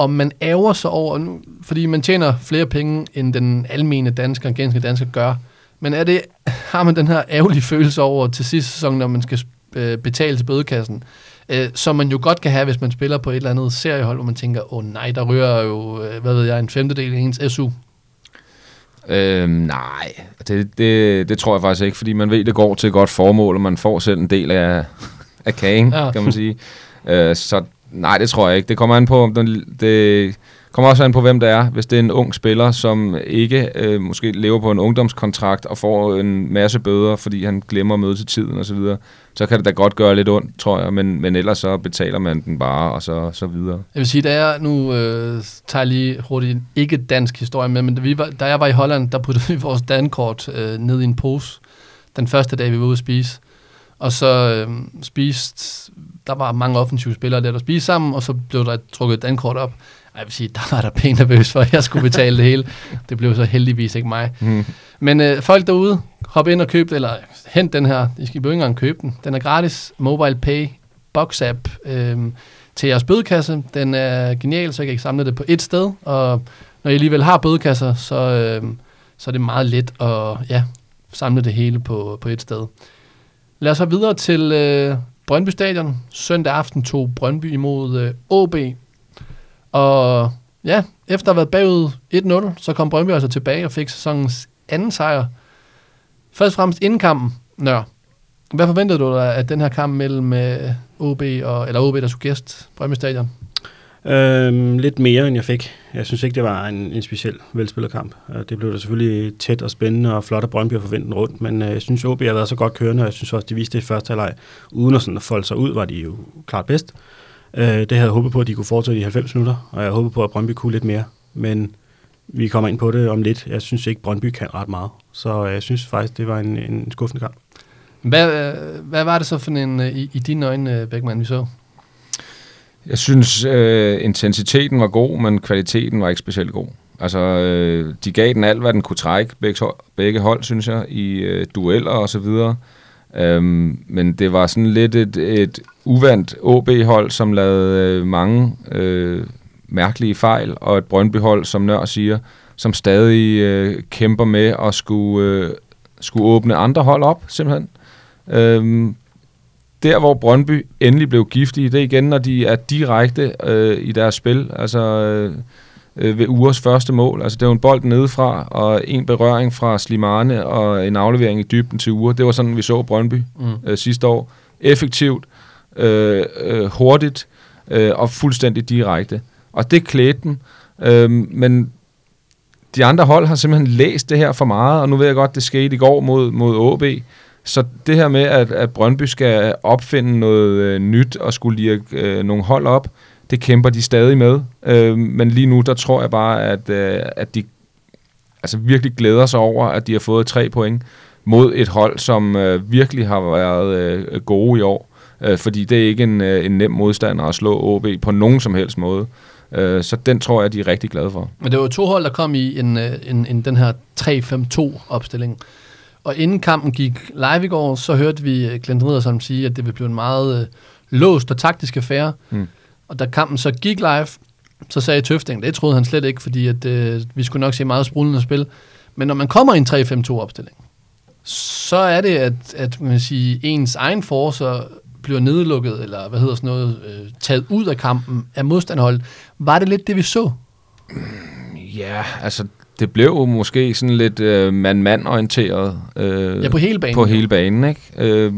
om man ærger sig over, nu, fordi man tjener flere penge, end den almene danske, genske dansker gør, men er det, har man den her ærgerlige følelse over til sidste sæson, når man skal øh, betale til bødekassen, øh, som man jo godt kan have, hvis man spiller på et eller andet seriehold, hvor man tænker, åh oh, nej, der rører jo, øh, hvad ved jeg, en femtedel af ens SU. Øhm, nej, det, det, det tror jeg faktisk ikke, fordi man ved, det går til et godt formål, og man får selv en del af, af kagen, ja. kan man sige. Øh, så nej, det tror jeg ikke. Det kommer an på, om den, det, kommer også an på, hvem det er. Hvis det er en ung spiller, som ikke øh, måske lever på en ungdomskontrakt og får en masse bøder, fordi han glemmer at møde til tiden osv., så, videre, så kan det da godt gøre lidt ondt, tror jeg. Men, men ellers så betaler man den bare, og så, så videre. Jeg vil sige, da jeg nu øh, tager lige hurtigt en ikke dansk historie med, men da, vi var, da jeg var i Holland, der puttede vi vores dankort øh, ned i en pose den første dag, vi var ude at spise. Og så øh, spiste, der var mange offensive spillere der, der spiste sammen, og så blev der trukket et dankort op. Jeg vil sige, der var der pænt nervøs for, at jeg skulle betale det hele. Det blev så heldigvis ikke mig. Mm. Men øh, folk derude, hop ind og køb det, eller hent den her. I skal ikke engang købe den. Den er gratis. Mobile Pay Box App øh, til jeres bødekasse. Den er genial, så I kan samle det på et sted. Og når I alligevel har bødekasser, så, øh, så er det meget let at ja, samle det hele på, på et sted. Lad os så videre til øh, Brøndby Stadion. Søndag aften tog Brøndby imod øh, OB og ja, efter at have været bagud 1-0, så kom Brøndby altså tilbage og fik sæsonens anden sejr. Først og fremmest inden kampen, Nør. Hvad forventede du dig af den her kamp mellem øh, OB, og, eller OB, der skulle gæst Brøndby Stadion? Øhm, lidt mere, end jeg fik. Jeg synes ikke, det var en, en speciel velspillet kamp. Øh, det blev da selvfølgelig tæt og spændende og flot at Brøndby har forventet rundt, men øh, jeg synes, OB har været så godt kørende, og jeg synes også, de viste det i første halvleg. Uden at, sådan at folde sig ud, var de jo klart bedst. Øh, det havde jeg håbet på, at de kunne fortsætte i 90 minutter, og jeg håbede på, at Brøndby kunne lidt mere. Men vi kommer ind på det om lidt. Jeg synes ikke, Brøndby kan ret meget. Så øh, jeg synes faktisk, det var en, en skuffende kamp. Hvad, øh, hvad var det så for en, i, i dine øjne, Beckmann, vi så? Jeg synes, øh, intensiteten var god, men kvaliteten var ikke specielt god. Altså, øh, de gav den alt, hvad den kunne trække, begge, begge hold, synes jeg, i øh, dueller og så videre. Øhm, men det var sådan lidt et, et uvandt OB-hold, som lavede øh, mange øh, mærkelige fejl, og et Brøndby-hold, som Nør siger, som stadig øh, kæmper med at skulle, øh, skulle åbne andre hold op, simpelthen. Øhm, der, hvor Brøndby endelig blev giftige, det er igen, når de er direkte øh, i deres spil. Altså... Øh, øh, ved Ures første mål. Altså det var en bold nedefra, og en berøring fra Slimane, og en aflevering i dybden til Ure. Det var sådan, vi så Brøndby mm. øh, sidste år. Effektivt, øh, øh, hurtigt øh, og fuldstændig direkte. Og det klædte dem. Øh, men de andre hold har simpelthen læst det her for meget, og nu ved jeg godt, det skete i går mod, mod OB. Så det her med, at, at Brøndby skal opfinde noget øh, nyt og skulle lige øh, nogle hold op, det kæmper de stadig med. Øh, men lige nu, der tror jeg bare, at, øh, at de altså virkelig glæder sig over, at de har fået tre point mod et hold, som øh, virkelig har været øh, gode i år. Øh, fordi det er ikke en, øh, en nem modstander at slå OB på nogen som helst måde. Øh, så den tror jeg, de er rigtig glade for. Men det var to hold, der kom i en, øh, en, en, den her 3-5-2-opstilling. Og inden kampen gik live i går, så hørte vi øh, Glenn Riddersholm sige, at det ville blive en meget øh, låst og taktisk affære. Mm. Og da kampen så gik live, så sagde Tøfting, det troede han slet ikke, fordi at, øh, vi skulle nok se meget sprudlende spil. Men når man kommer i en 3-5-2-opstilling, så er det, at, at man sige, ens egen forser bliver nedlukket, eller hvad hedder sådan noget, øh, taget ud af kampen af modstandholdet. Var det lidt det, vi så? Ja, altså det blev jo måske sådan lidt øh, mand-mand orienteret. Øh, ja, på hele banen. På hele banen, ikke? Øh,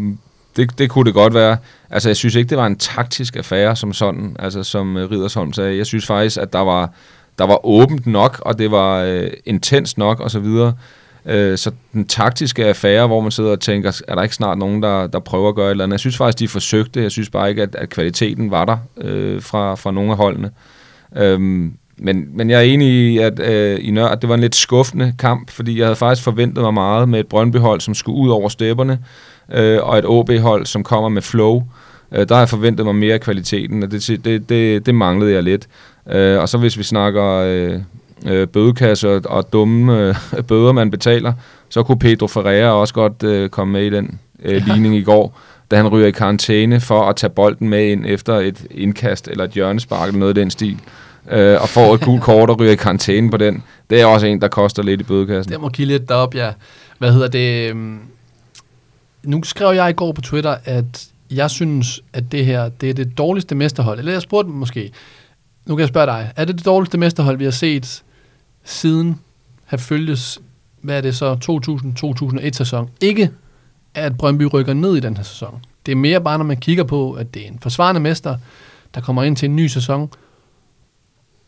det, det kunne det godt være. Altså, jeg synes ikke, det var en taktisk affære som sådan, altså som øh, Ridersholm sagde. Jeg synes faktisk, at der var, der var åbent nok, og det var øh, intens nok, og så videre. Øh, så den taktiske affære, hvor man sidder og tænker, er der ikke snart nogen, der, der prøver at gøre et eller andet? Jeg synes faktisk, de forsøgte. Jeg synes bare ikke, at, at kvaliteten var der øh, fra, fra nogle af holdene. Øhm, men, men jeg er enig i, at, øh, i Nør, at det var en lidt skuffende kamp, fordi jeg havde faktisk forventet mig meget med et Brøndby-hold, som skulle ud over stepperne, øh, og et OB-hold, som kommer med flow. Øh, der har jeg forventet mig mere af kvaliteten, og det, det, det, det manglede jeg lidt. Øh, og så hvis vi snakker øh, øh, bødekasse og, og dumme øh, bøder, man betaler, så kunne Pedro Ferreira også godt øh, komme med i den øh, ligning i går, da han ryger i karantæne for at tage bolden med ind efter et indkast eller et hjørnespark eller noget i den stil øh, og får et gul kort og ryger i karantæne på den. Det er også en, der koster lidt i bødekassen. Det må give lidt derop, ja. Hvad hedder det? Øhm, nu skrev jeg i går på Twitter, at jeg synes, at det her det er det dårligste mesterhold. Eller jeg spurgte måske, nu kan jeg spørge dig, er det det dårligste mesterhold, vi har set siden have følges, hvad er det så, 2000-2001 sæson? Ikke at Brøndby rykker ned i den her sæson. Det er mere bare, når man kigger på, at det er en forsvarende mester, der kommer ind til en ny sæson,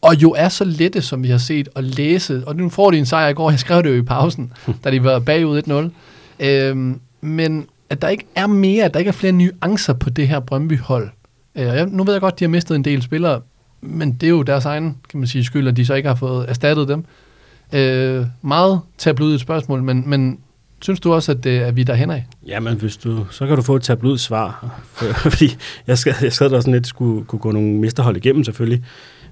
og jo er så lette, som vi har set, at læse. Og nu får de en sejr i går, jeg skrev det jo i pausen, da de var bagud 1-0. Øhm, men at der ikke er mere, at der ikke er flere nuancer på det her Brøndby-hold. Øh, nu ved jeg godt, at de har mistet en del spillere, men det er jo deres egen, kan man sige, skyld, at de så ikke har fået erstattet dem. Øh, meget tabloidt spørgsmål, men, men synes du også, at, det, er vi der hen af? Jamen, hvis du, så kan du få et tabloidt svar. fordi jeg, skal, jeg sad der sådan lidt, skulle kunne gå nogle mesterhold igennem selvfølgelig.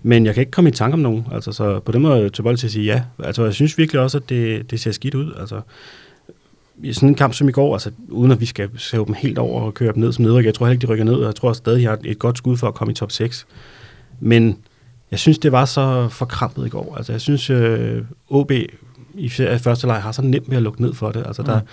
Men jeg kan ikke komme i tanke om nogen. Altså, så på den måde til bold til at sige ja. Altså, jeg synes virkelig også, at det, det ser skidt ud. Altså, i sådan en kamp som i går, altså uden at vi skal sæve dem helt over og køre dem ned som nedrykker. Jeg tror heller ikke, de rykker ned, og jeg tror stadig, de har et godt skud for at komme i top 6. Men jeg synes, det var så forkrampet i går. Altså, jeg synes, øh, OB i første leg har så nemt ved at lukke ned for det. Altså, der, mm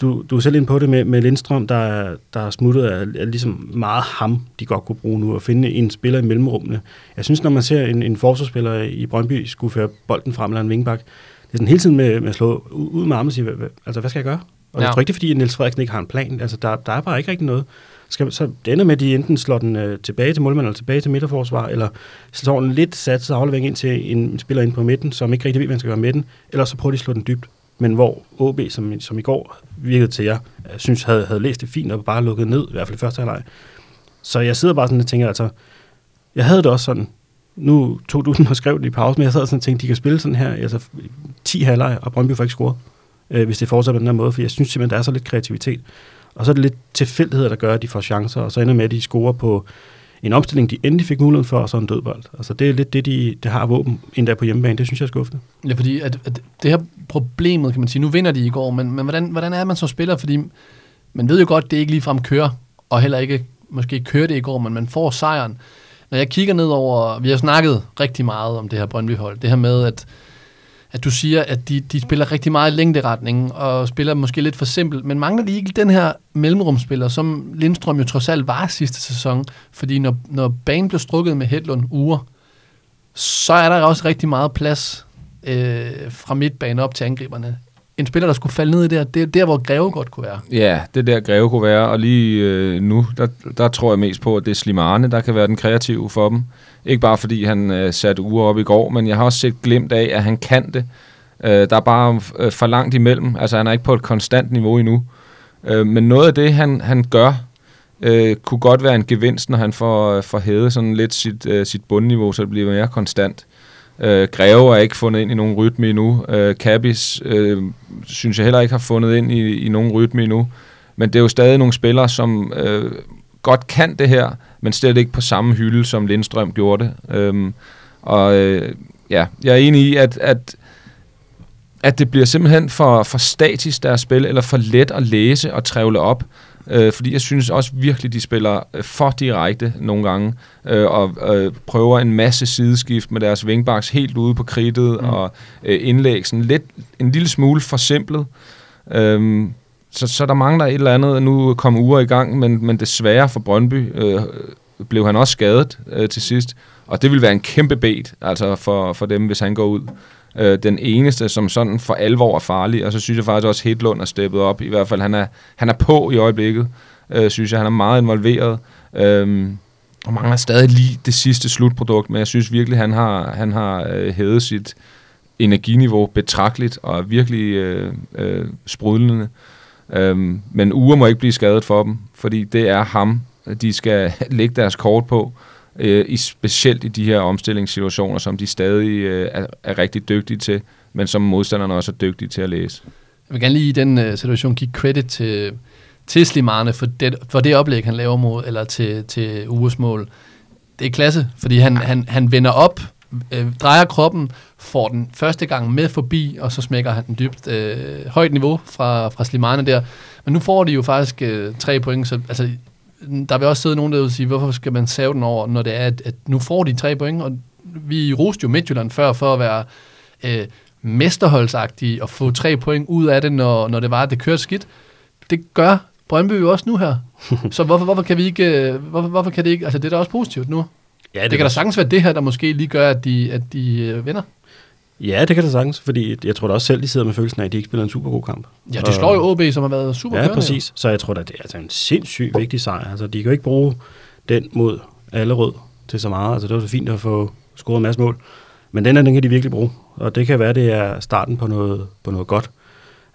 du, du er selv ind på det med, med Lindstrøm, der, der er smuttet af, er ligesom meget ham, de godt kunne bruge nu, at finde en spiller i mellemrummene. Jeg synes, når man ser en, en forsvarsspiller i Brøndby skulle føre bolden frem eller en vingbak, det er sådan hele tiden med, med at slå ud med armen og sige, hvad, altså hvad skal jeg gøre? Og ja. jeg tror ikke, det er fordi, at Niels Frederiksen ikke har en plan. Altså, der, der er bare ikke rigtig noget. Skal, så det ender med, at de enten slår den øh, tilbage til målmanden, eller tilbage til midterforsvar, eller slår den lidt sat så aflevering ind til en spiller ind på midten, som ikke rigtig ved, hvad man skal gøre med den, eller så prøver de at slå den dybt men hvor OB, som, som i går virkede til, jeg øh, synes havde, havde læst det fint og bare lukket ned, i hvert fald i første halvleg. Så jeg sidder bare sådan og tænker, altså, jeg havde det også sådan, nu tog du den og skrev det i pause, men jeg sad sådan og tænkte, de kan spille sådan her, altså 10 halvleg, og Brøndby får ikke scoret, øh, hvis det fortsætter på den her måde, for jeg synes simpelthen, der er så lidt kreativitet. Og så er det lidt tilfældigheder, der gør, at de får chancer, og så ender med, at de scorer på en omstilling, de endelig fik muligheden for, og så en dødbold. Altså det er lidt det, de, de har våben endda på hjemmebane. Det synes jeg er skuffende. Ja, fordi at, at det her problemet, kan man sige, nu vinder de i går, men, men hvordan, hvordan er man så spiller? Fordi man ved jo godt, det ikke ligefrem kører, og heller ikke måske kører det i går, men man får sejren. Når jeg kigger ned over, vi har snakket rigtig meget om det her Brøndby-hold, det her med, at at du siger, at de, de spiller rigtig meget i længderetningen, og spiller måske lidt for simpelt, men mangler de ikke den her mellemrumspiller, som Lindstrøm jo trods alt var sidste sæson, fordi når, når banen blev strukket med Hedlund uger, så er der også rigtig meget plads øh, fra midtbanen op til angriberne. En spiller, der skulle falde ned i der, det er der, hvor Greve godt kunne være. Ja, det er der Greve kunne være, og lige øh, nu, der, der tror jeg mest på, at det er Slimane, der kan være den kreative for dem. Ikke bare fordi han øh, satte uger op i går, men jeg har også set glemt af, at han kan det. Øh, der er bare øh, for langt imellem. Altså han er ikke på et konstant niveau endnu. Øh, men noget af det, han, han gør øh, kunne godt være en gevinst, når han får, øh, får hævet sådan lidt sit, øh, sit bundniveau, så det bliver mere konstant. Øh, Greve er ikke fundet ind i nogen rytme endnu. Øh, Kabis øh, synes jeg heller ikke har fundet ind i, i nogen rytme endnu. Men det er jo stadig nogle spillere, som øh, godt kan det her, men slet ikke på samme hylde, som Lindstrøm gjorde det. Øhm, og øh, ja, jeg er enig i, at, at, at det bliver simpelthen for, for statisk deres spil, eller for let at læse og trævle op. Øh, fordi jeg synes også virkelig, de spiller øh, for direkte nogle gange, øh, og øh, prøver en masse sideskift med deres wingbacks helt ude på kridtet, mm. og øh, indlæg sådan lidt, en lille smule forsimplet. Øh, så, så der mangler et eller andet. Nu kom uger i gang, men, men desværre for Brøndby øh, blev han også skadet øh, til sidst. Og det vil være en kæmpe bed altså for, for dem, hvis han går ud. Øh, den eneste, som sådan for alvor er farlig. Og så synes jeg faktisk også, at Hedlund er steppet op. I hvert fald, han er, han er på i øjeblikket. Øh, synes jeg, han er meget involveret. Øh, og mangler stadig lige det sidste slutprodukt, men jeg synes virkelig, han har, han har øh, hævet sit energiniveau betragteligt og er virkelig øh, øh, sprudlende. Øhm, men uger må ikke blive skadet for dem, fordi det er ham, de skal lægge deres kort på, øh, i, specielt i de her omstillingssituationer, som de stadig øh, er, er rigtig dygtige til, men som modstanderne også er dygtige til at læse. Jeg vil gerne lige i den uh, situation give credit til, til Slimane for det, for det oplæg, han laver mod, eller til, til uges mål. Det er klasse, fordi han, han, han vender op, øh, drejer kroppen, får den første gang med forbi, og så smækker han den dybt øh, højt niveau fra, fra Slimane der. Men nu får de jo faktisk øh, tre point, så altså, der vil også sidde nogen, der vil sige, hvorfor skal man save den over, når det er, at, at nu får de tre point, og vi roste jo Midtjylland før for at være øh, mesterholdsagtige og få tre point ud af det, når, når det var, at det kørte skidt. Det gør Brøndby jo også nu her. Så hvorfor, hvorfor kan vi ikke, øh, hvorfor, hvorfor kan det ikke, altså det er da også positivt nu. Ja, det, det kan da sagtens være det her, der måske lige gør, at de, at de øh, vinder. Ja, det kan det sagtens, fordi jeg tror da også selv, de sidder med følelsen af, at de ikke spiller en super god kamp. Ja, de slår jo OB, som har været super Ja, præcis. Jo. Så jeg tror da, det er altså en sindssygt vigtig sejr. Altså, de kan jo ikke bruge den mod Allerød til så meget. Altså, det var så fint at få scoret en masse mål. Men den her, den kan de virkelig bruge. Og det kan være, det er starten på noget, på noget godt.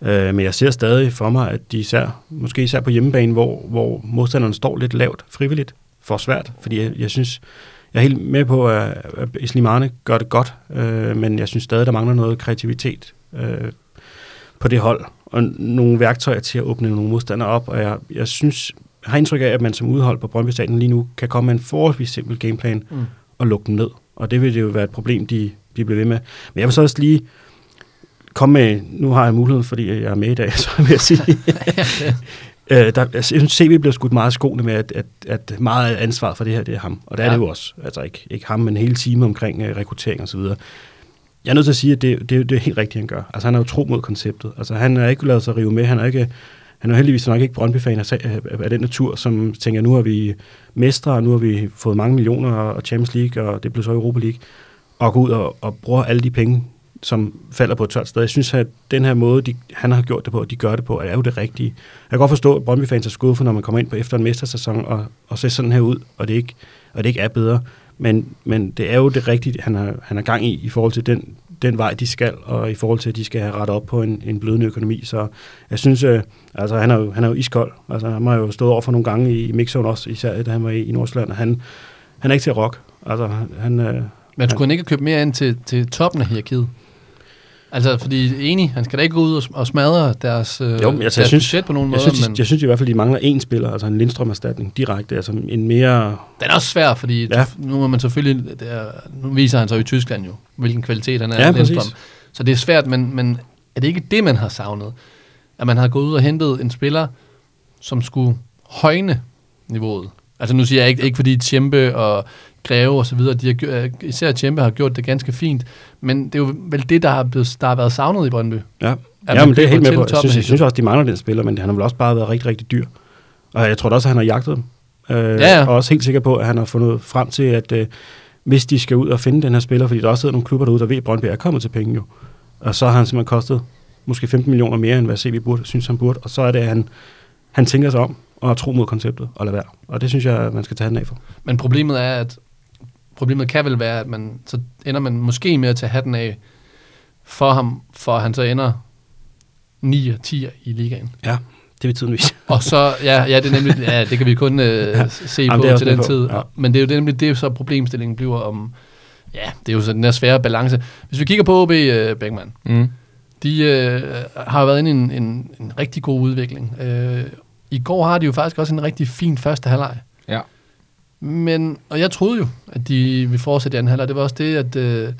Øh, men jeg ser stadig for mig, at de især, måske især på hjemmebane, hvor, hvor modstanderne står lidt lavt frivilligt, for svært. Fordi jeg, jeg synes, jeg er helt med på, at, Islimane gør det godt, øh, men jeg synes stadig, der mangler noget kreativitet øh, på det hold, og nogle værktøjer til at åbne nogle modstandere op, og jeg, jeg synes, jeg har indtryk af, at man som udhold på Brøndby Stadion lige nu kan komme med en forholdsvis simpel gameplan mm. og lukke dem ned, og det vil det jo være et problem, de, de bliver ved med. Men jeg vil så også lige komme med, nu har jeg muligheden, fordi jeg er med i dag, så vil jeg sige, Øh, der, jeg synes, CV bliver skudt meget skoene med, at, at, at meget af ansvaret for det her, det er ham. Og det er ja. det jo også. Altså ikke, ikke ham, men hele teamet omkring uh, rekruttering og så videre. Jeg er nødt til at sige, at det, det, det er helt rigtigt, han gør. Altså han er jo tro mod konceptet. Altså han har ikke lavet sig rive med. Han er ikke... Han er heldigvis nok ikke Brøndby-fan af, af den natur, som tænker, nu har vi mestre, og nu har vi fået mange millioner og Champions League, og det blev så Europa League, og gå ud og, og bruge alle de penge, som falder på et tørt sted. Jeg synes, at den her måde, de, han har gjort det på, og de gør det på, er jo det rigtige. Jeg kan godt forstå, at Brøndby-fans er skuffet, når man kommer ind på efter en mestersæson og, og ser sådan her ud, og det ikke, og det ikke er bedre. Men, men det er jo det rigtige, han har, han har gang i, i forhold til den, den vej, de skal, og i forhold til, at de skal have rettet op på en, en blødende økonomi. Så jeg synes, øh, altså han er, jo, han er jo iskold. Altså han har jo stået over for nogle gange i, i mixzone også, især da han var i, i Nordsjælland, og han, han er ikke til at rock. Altså han... Øh, men skulle han ikke købe mere ind til, til toppen af hierarkiet? Altså, fordi enig, han skal da ikke gå ud og smadre deres, øh, jo, altså, deres jeg synes, budget på nogen jeg måde. Synes, men... Jeg synes i hvert fald, de mangler en spiller, altså en Lindstrøm-erstatning direkte, altså en mere... Den er også svær, fordi ja. nu må man selvfølgelig, det er, nu viser han sig i Tyskland jo, hvilken kvalitet han er, ja, Lindstrøm. Præcis. Så det er svært, men, men er det ikke det, man har savnet? At man har gået ud og hentet en spiller, som skulle højne niveauet. Altså nu siger jeg ikke, ikke fordi Tjempe og Greve og så videre, de har, øh, især Tjempe har gjort det ganske fint, men det er jo vel det, der har, blevet, der har været savnet i Brøndby. Ja, ja men det er helt med på. Jeg synes, jeg synes også, de mangler den spiller, men han har vel også bare været rigtig, rigtig dyr. Og jeg tror også, at han har jagtet dem. Øh, ja, ja. Og også helt sikker på, at han har fundet frem til, at øh, hvis de skal ud og finde den her spiller, fordi der også sidder nogle klubber derude, der ved, at Brøndby er kommet til penge jo. Og så har han simpelthen kostet måske 15 millioner mere, end hvad CV burde, synes han burde. Og så er det, at han, han tænker sig om og tro mod konceptet og lade være. Og det synes jeg, man skal tage den af for. Men problemet er, at problemet kan vel være, at man så ender man måske med at tage hatten af for ham, for han så ender 9 og 10 i ligaen. Ja, Det vil tiden vise. Og så, ja, ja, det er nemlig, ja, det kan vi kun øh, ja. se Jamen, på til den på, tid. ja. Men det er jo nemlig det, er så problemstillingen bliver om, ja, det er jo så den der svære balance. Hvis vi kigger på OB, øh, Beckmann, Mm. de øh, har jo været inde i en, en, en rigtig god udvikling. Øh, I går har de jo faktisk også en rigtig fin første halvleg. Men, og jeg troede jo, at de ville fortsætte i anden halvleg. Det var også det, at, øh,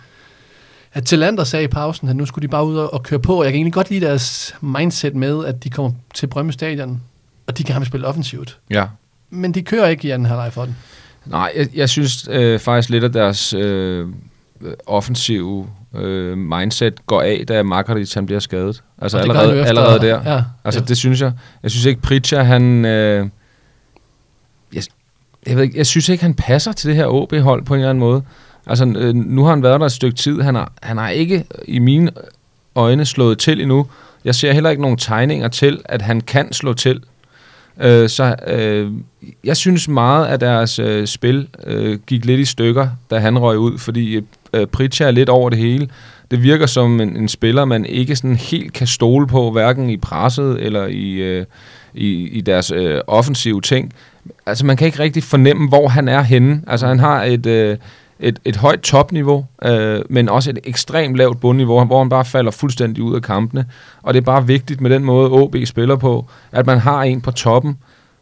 at Tillander sagde i pausen, at nu skulle de bare ud og, og køre på. Og jeg kan egentlig godt lide deres mindset med, at de kommer til Brøndby Stadion, og de kan have spille offensivt. Ja. Men de kører ikke i anden halvleg for den. Nej, jeg, jeg synes øh, faktisk lidt, at deres øh, offensive øh, mindset går af, da Markovic han bliver skadet. Altså allerede, efter- allerede der. Ja, Altså ja. det synes jeg. Jeg synes ikke, Pritchard, han... Øh, jeg, ved ikke, jeg synes ikke, han passer til det her OB-hold på en eller anden måde. Altså, øh, nu har han været der et stykke tid. Han har, han har ikke øh, i mine øjne slået til endnu. Jeg ser heller ikke nogen tegninger til, at han kan slå til. Øh, så øh, jeg synes meget, at deres øh, spil øh, gik lidt i stykker, da han røg ud, fordi øh, Pritja er lidt over det hele. Det virker som en, en spiller, man ikke sådan helt kan stole på, hverken i presset eller i, øh, i, i deres øh, offensive ting. Altså man kan ikke rigtig fornemme, hvor han er henne. Altså han har et, øh, et, et højt topniveau, øh, men også et ekstremt lavt bundniveau, hvor han bare falder fuldstændig ud af kampene. Og det er bare vigtigt med den måde, OB spiller på, at man har en på toppen,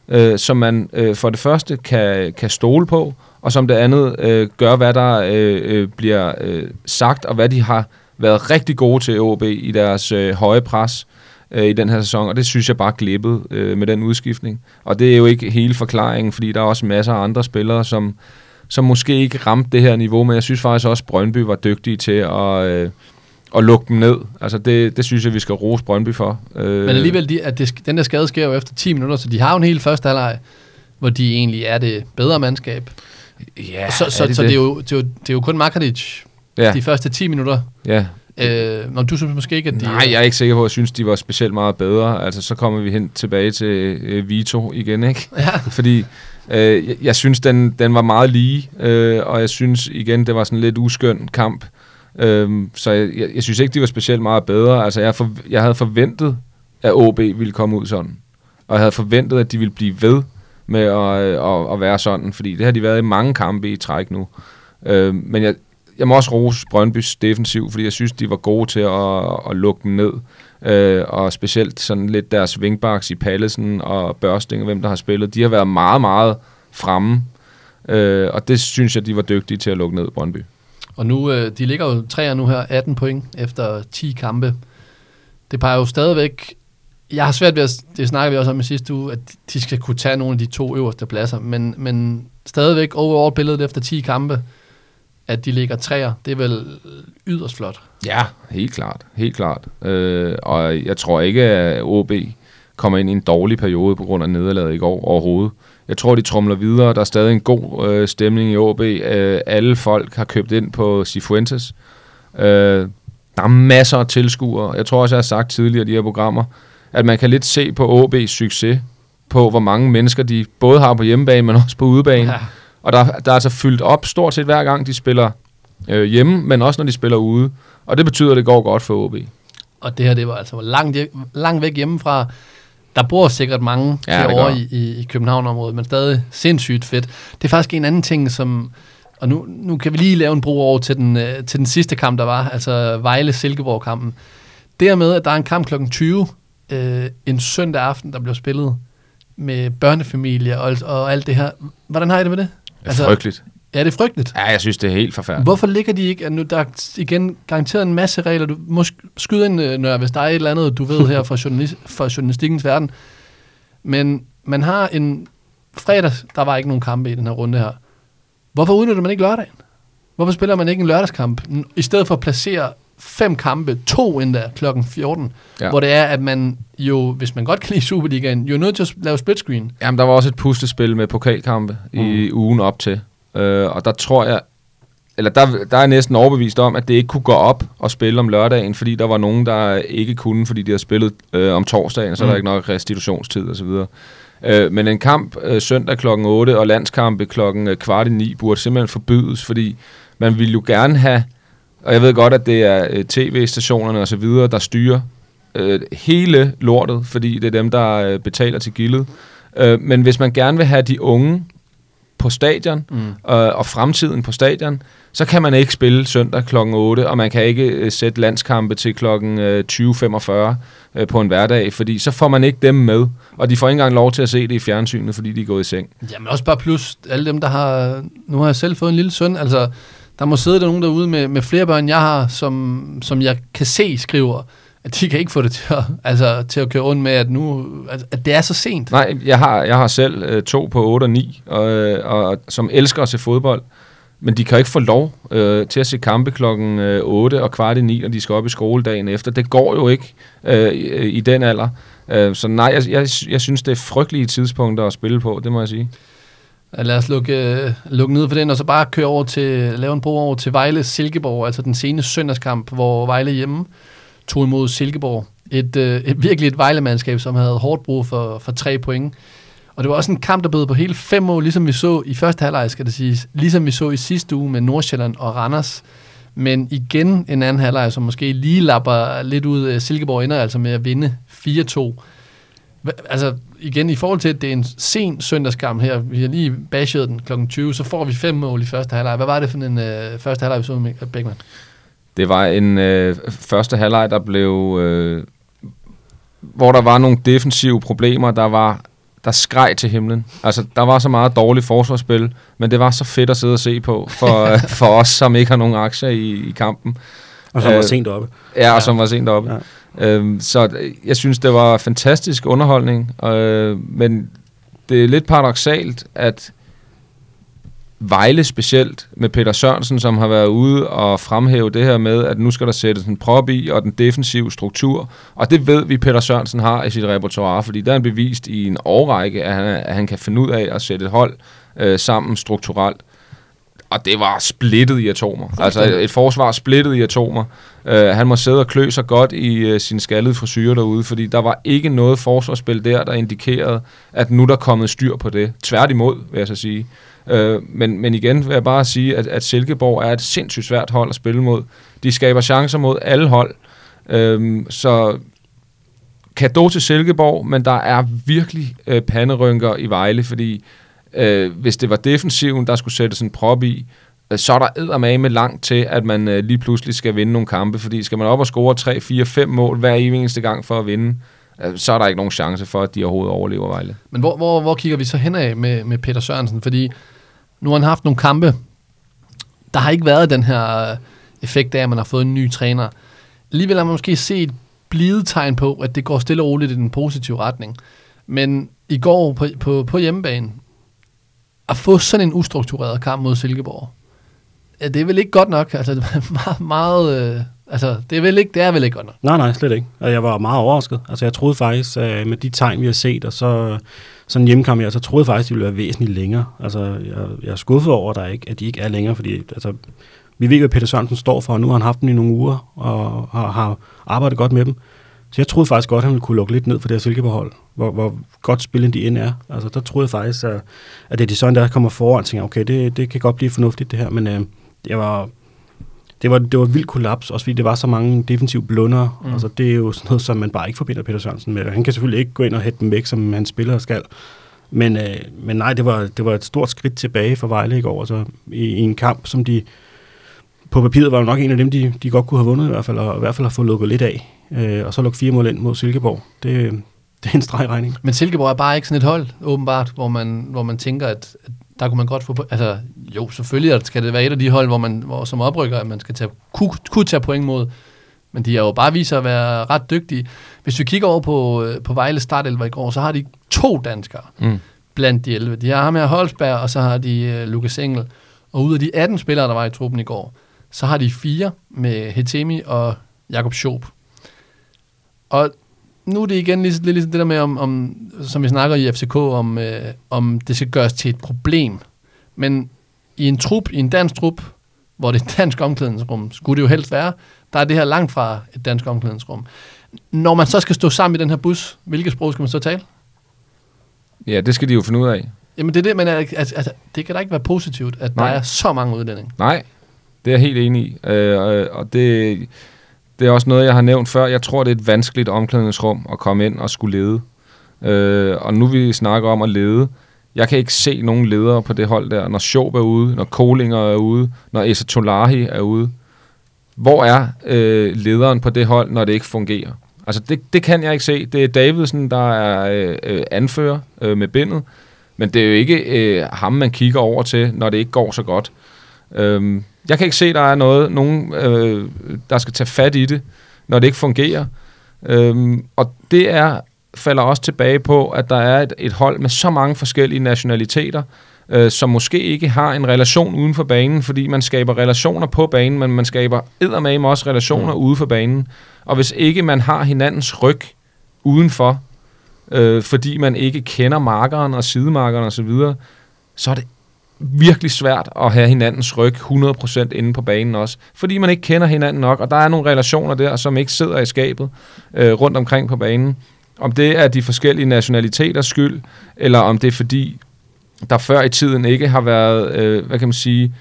øh, som man øh, for det første kan, kan stole på, og som det andet øh, gør, hvad der øh, øh, bliver øh, sagt, og hvad de har været rigtig gode til OB i deres øh, høje pres øh, i den her sæson, og det synes jeg bare glippede øh, med den udskiftning. Og det er jo ikke hele forklaringen, fordi der er også masser af andre spillere, som, som måske ikke ramte det her niveau, men jeg synes faktisk også, at Brøndby var dygtige til at, øh, at lukke dem ned. Altså det, det synes jeg, vi skal rose Brøndby for. Øh, Men alligevel, de, at det, den der skade sker jo efter 10 minutter, så de har jo en hel første halvleg, hvor de egentlig er det bedre mandskab. ja, så så, det, så det, er jo, det, er jo, det er jo kun Markadic, Ja, ja. de første 10 minutter. ja. Øh, når du synes måske ikke, at de... Nej, jeg er ikke sikker på, at jeg synes, de var specielt meget bedre. Altså, så kommer vi hen tilbage til øh, Vito igen, ikke? Ja, Fordi øh, jeg, jeg synes, den, den var meget lige, øh, og jeg synes igen, det var sådan en lidt uskøn kamp. Øh, så jeg, jeg, jeg synes ikke, de var specielt meget bedre. Altså, jeg, for, jeg havde forventet, at OB ville komme ud sådan. Og jeg havde forventet, at de ville blive ved med at, øh, at, at være sådan, fordi det har de været i mange kampe i træk nu. Øh, men jeg, jeg må også rose Brøndbys defensiv, fordi jeg synes, de var gode til at, at lukke dem ned. Øh, og specielt sådan lidt deres wingbacks i Pallesen og Børsting, og hvem der har spillet, de har været meget, meget fremme. Øh, og det synes jeg, de var dygtige til at lukke ned Brøndby. og nu, øh, de ligger jo træer nu her, 18 point efter 10 kampe. Det peger jo stadigvæk... Jeg har svært ved at... Det snakker vi også om i sidste uge, at de skal kunne tage nogle af de to øverste pladser, men, men stadigvæk overall billedet efter 10 kampe, at de ligger træer, det er vel yderst flot. Ja, helt klart. Helt klart. Øh, og jeg tror ikke, at OB kommer ind i en dårlig periode på grund af nederlaget i går overhovedet. Jeg tror, de trumler videre. Der er stadig en god øh, stemning i OB. Øh, alle folk har købt ind på Cifuentes. Øh, der er masser af tilskuere. Jeg tror også, jeg har sagt tidligere i de her programmer, at man kan lidt se på OB's succes, på hvor mange mennesker de både har på hjemmebane, men også på udebane. Ja. Og der, der er altså fyldt op stort set hver gang, de spiller øh, hjemme, men også når de spiller ude. Og det betyder, at det går godt for OB. Og det her, det var altså langt, langt væk hjemmefra. Der bor sikkert mange Ja, gør i, i, i København-området, men stadig sindssygt fedt. Det er faktisk en anden ting, som... Og nu, nu kan vi lige lave en bro over til den, øh, til den sidste kamp, der var, altså Vejle-Silkeborg-kampen. Dermed, at der er en kamp kl. 20, øh, en søndag aften, der bliver spillet med børnefamilie og, og alt det her. Hvordan har I det med det? Altså, Frygteligt. Ja, det er frygteligt. Ja, jeg synes, det er helt forfærdeligt. Hvorfor ligger de ikke, at nu der er igen garanteret en masse regler, du må sk- skyde ind, øh, Nør, hvis der er et eller andet, du ved her fra, journalist, fra journalistikkens verden. Men man har en fredag, der var ikke nogen kampe i den her runde her. Hvorfor udnytter man ikke lørdagen? Hvorfor spiller man ikke en lørdagskamp, i stedet for at placere fem kampe, to endda klokken 14, Ja. hvor det er, at man jo, hvis man godt kan lide Superligaen, jo er nødt til at lave split screen. Jamen, der var også et puslespil med pokalkampe mm. i ugen op til. Øh, og der tror jeg, eller der, der er næsten overbevist om, at det ikke kunne gå op og spille om lørdagen, fordi der var nogen, der ikke kunne, fordi de har spillet øh, om torsdagen, så mm. er der ikke nok restitutionstid osv. Øh, men en kamp øh, søndag kl. 8 og landskampe kl. Øh, kvart i 9 burde simpelthen forbydes, fordi man ville jo gerne have, og jeg ved godt, at det er øh, tv-stationerne og så videre, der styrer øh, hele lortet, fordi det er dem, der øh, betaler til gildet. Øh, men hvis man gerne vil have de unge på stadion, mm. øh, og fremtiden på stadion, så kan man ikke spille søndag kl. 8, og man kan ikke øh, sætte landskampe til kl. Øh, 20.45 øh, på en hverdag, fordi så får man ikke dem med, og de får ikke engang lov til at se det i fjernsynet, fordi de er gået i seng. Jamen også bare plus alle dem, der har... Nu har jeg selv fået en lille søn, altså der må sidde der nogen derude med, med flere børn, jeg har, som, som jeg kan se skriver, at de kan ikke få det til at, altså, til at køre rundt med, at, nu, at, at det er så sent. Nej, jeg har, jeg har selv øh, to på 8 og 9, og, øh, og, som elsker at se fodbold, men de kan ikke få lov øh, til at se kampe klokken øh, 8 og kvart i 9, når de skal op i skole dagen efter. Det går jo ikke øh, i, øh, i den alder. Øh, så nej, jeg, jeg, jeg synes, det er frygtelige tidspunkter at spille på, det må jeg sige. Lad os lukke, øh, lukke ned for den, og så bare køre over til, lave en bro over til Vejle Silkeborg, altså den seneste søndagskamp, hvor Vejle hjemme tog imod Silkeborg. Et, øh, et virkelig et Vejle-mandskab, som havde hårdt brug for, for tre point. Og det var også en kamp, der bød på hele fem mål, ligesom vi så i første halvleg, skal det siges. Ligesom vi så i sidste uge med Nordsjælland og Randers. Men igen en anden halvleg, som måske lige lapper lidt ud. Øh, Silkeborg ender altså med at vinde 4-2. Altså igen, i forhold til, at det er en sen søndagskamp her, vi har lige bashed den kl. 20, så får vi fem mål i første halvleg. Hvad var det for en øh, første halvleg, vi så med Beckmann? Det var en øh, første halvleg, der blev... Øh, hvor der var nogle defensive problemer, der var der skreg til himlen. Altså, der var så meget dårligt forsvarsspil, men det var så fedt at sidde og se på for, for os, som ikke har nogen aktier i, i kampen. Og som øh, var sent oppe. Ja, og ja. som var sent oppe. Ja. Øhm, så jeg synes, det var fantastisk underholdning, øh, men det er lidt paradoxalt, at Vejle specielt med Peter Sørensen, som har været ude og fremhæve det her med, at nu skal der sættes en prop i, og den defensive struktur. Og det ved vi, Peter Sørensen har i sit repertoire, fordi der er han bevist i en årrække, at han, at han kan finde ud af at sætte et hold øh, sammen strukturelt. Og det var splittet i atomer. Altså et forsvar splittet i atomer. Øh, han må sidde og klø sig godt i øh, sin skaldede frisyr derude, fordi der var ikke noget forsvarsspil der, der indikerede, at nu der er kommet styr på det. Tværtimod, vil jeg så sige. Øh, men, men igen vil jeg bare sige, at, at Silkeborg er et sindssygt svært hold at spille mod. De skaber chancer mod alle hold. Øh, så kado til Silkeborg, men der er virkelig øh, panderynker i Vejle, fordi Øh, hvis det var defensiven, der skulle sættes en prop i, øh, Øh, så er der med langt til, at man øh, lige pludselig skal vinde nogle kampe, fordi skal man op og score 3, 4, 5 mål hver eneste gang for at vinde, øh, så er der ikke nogen chance for, at de overhovedet overlever Vejle. Men hvor, hvor, hvor kigger vi så hen af med, med Peter Sørensen? Fordi nu har han haft nogle kampe, der har ikke været den her øh, effekt af, at man har fået en ny træner. Alligevel har man måske set blide tegn på, at det går stille og roligt i den positive retning. Men i går på, på, på hjemmebane, at få sådan en ustruktureret kamp mod Silkeborg, ja, det er vel ikke godt nok. Altså, det meget, meget øh, altså, det er, vel ikke, det er vel ikke godt nok. Nej, nej, slet ikke. Og jeg var meget overrasket. Altså, jeg troede faktisk, øh, med de tegn, vi har set, og så sådan en hjemmekamp jeg så troede faktisk, de ville være væsentligt længere. Altså, jeg, jeg er skuffet over, at, der ikke, at de ikke er længere, fordi altså, vi ved, hvad Peter Sørensen står for, og nu har han haft dem i nogle uger, og har, har arbejdet godt med dem. Så jeg troede faktisk godt, at han ville kunne lukke lidt ned for det her Silkeborg-hold, hvor, hvor godt spillet de end er. Altså, der troede jeg faktisk, at, at det er de sådan, der kommer foran, og tænker, okay, det, det kan godt blive fornuftigt det her, men øh, det var... Det var, det var vildt kollaps, også fordi det var så mange defensive blunder. Mm. Altså, det er jo sådan noget, som man bare ikke forbinder Peter Sørensen med. Han kan selvfølgelig ikke gå ind og hætte dem væk, som han spiller skal. Men, øh, men nej, det var, det var et stort skridt tilbage for Vejle i går. Altså, i, i en kamp, som de på papiret var jo nok en af dem, de, de godt kunne have vundet i hvert fald, og i hvert fald har fået lukket lidt af øh, og så lukke fire mål ind mod Silkeborg. Det, det er en stregregning. Men Silkeborg er bare ikke sådan et hold, åbenbart, hvor man, hvor man tænker, at, at der kunne man godt få... Altså, jo, selvfølgelig skal det være et af de hold, hvor man hvor, som oprykker, at man skal tage, kunne, kunne tage point mod. Men de har jo bare vist sig at være ret dygtige. Hvis vi kigger over på, øh, på Vejle startelver i går, så har de to danskere mm. blandt de 11. De har ham her Holsberg, og så har de uh, Lukas Engel. Og ud af de 18 spillere, der var i truppen i går, så har de fire med Hetemi og Jakob Schoop. Og nu er det igen lidt, lidt ligesom det der med, om, om, som vi snakker i FCK, om, øh, om det skal gøres til et problem. Men i en trup, i en dansk trup, hvor det er et dansk omklædningsrum, skulle det jo helst være, der er det her langt fra et dansk omklædningsrum. Når man så skal stå sammen i den her bus, hvilket sprog skal man så tale? Ja, det skal de jo finde ud af. Jamen det er det, men altså, altså, det kan da ikke være positivt, at Nej. der er så mange udlændinge. Nej, det er jeg helt enig i. Øh, og det det er også noget, jeg har nævnt før. Jeg tror, det er et vanskeligt omklædningsrum at komme ind og skulle lede. Øh, og nu vi snakker om at lede, jeg kan ikke se nogen ledere på det hold der, når Schob er ude, når Kolinger er ude, når Esa Tolahi er ude. Hvor er øh, lederen på det hold, når det ikke fungerer? Altså, det, det kan jeg ikke se. Det er Davidsen, der er øh, øh, anfører øh, med bindet, men det er jo ikke øh, ham, man kigger over til, når det ikke går så godt. Øhm, jeg kan ikke se, der er noget, nogen, øh, der skal tage fat i det, når det ikke fungerer. Øhm, og det er falder også tilbage på, at der er et, et hold med så mange forskellige nationaliteter, øh, som måske ikke har en relation uden for banen, fordi man skaber relationer på banen, men man skaber eddermame også relationer mm. ude for banen. Og hvis ikke man har hinandens ryg udenfor, øh, fordi man ikke kender markeren og sidemarkeren osv., så, så er det virkelig svært at have hinandens ryg 100% inde på banen også, fordi man ikke kender hinanden nok, og der er nogle relationer der, som ikke sidder i skabet øh, rundt omkring på banen. Om det er de forskellige nationaliteters skyld, eller om det er fordi, der før i tiden ikke har været, øh, hvad kan man sige, øh,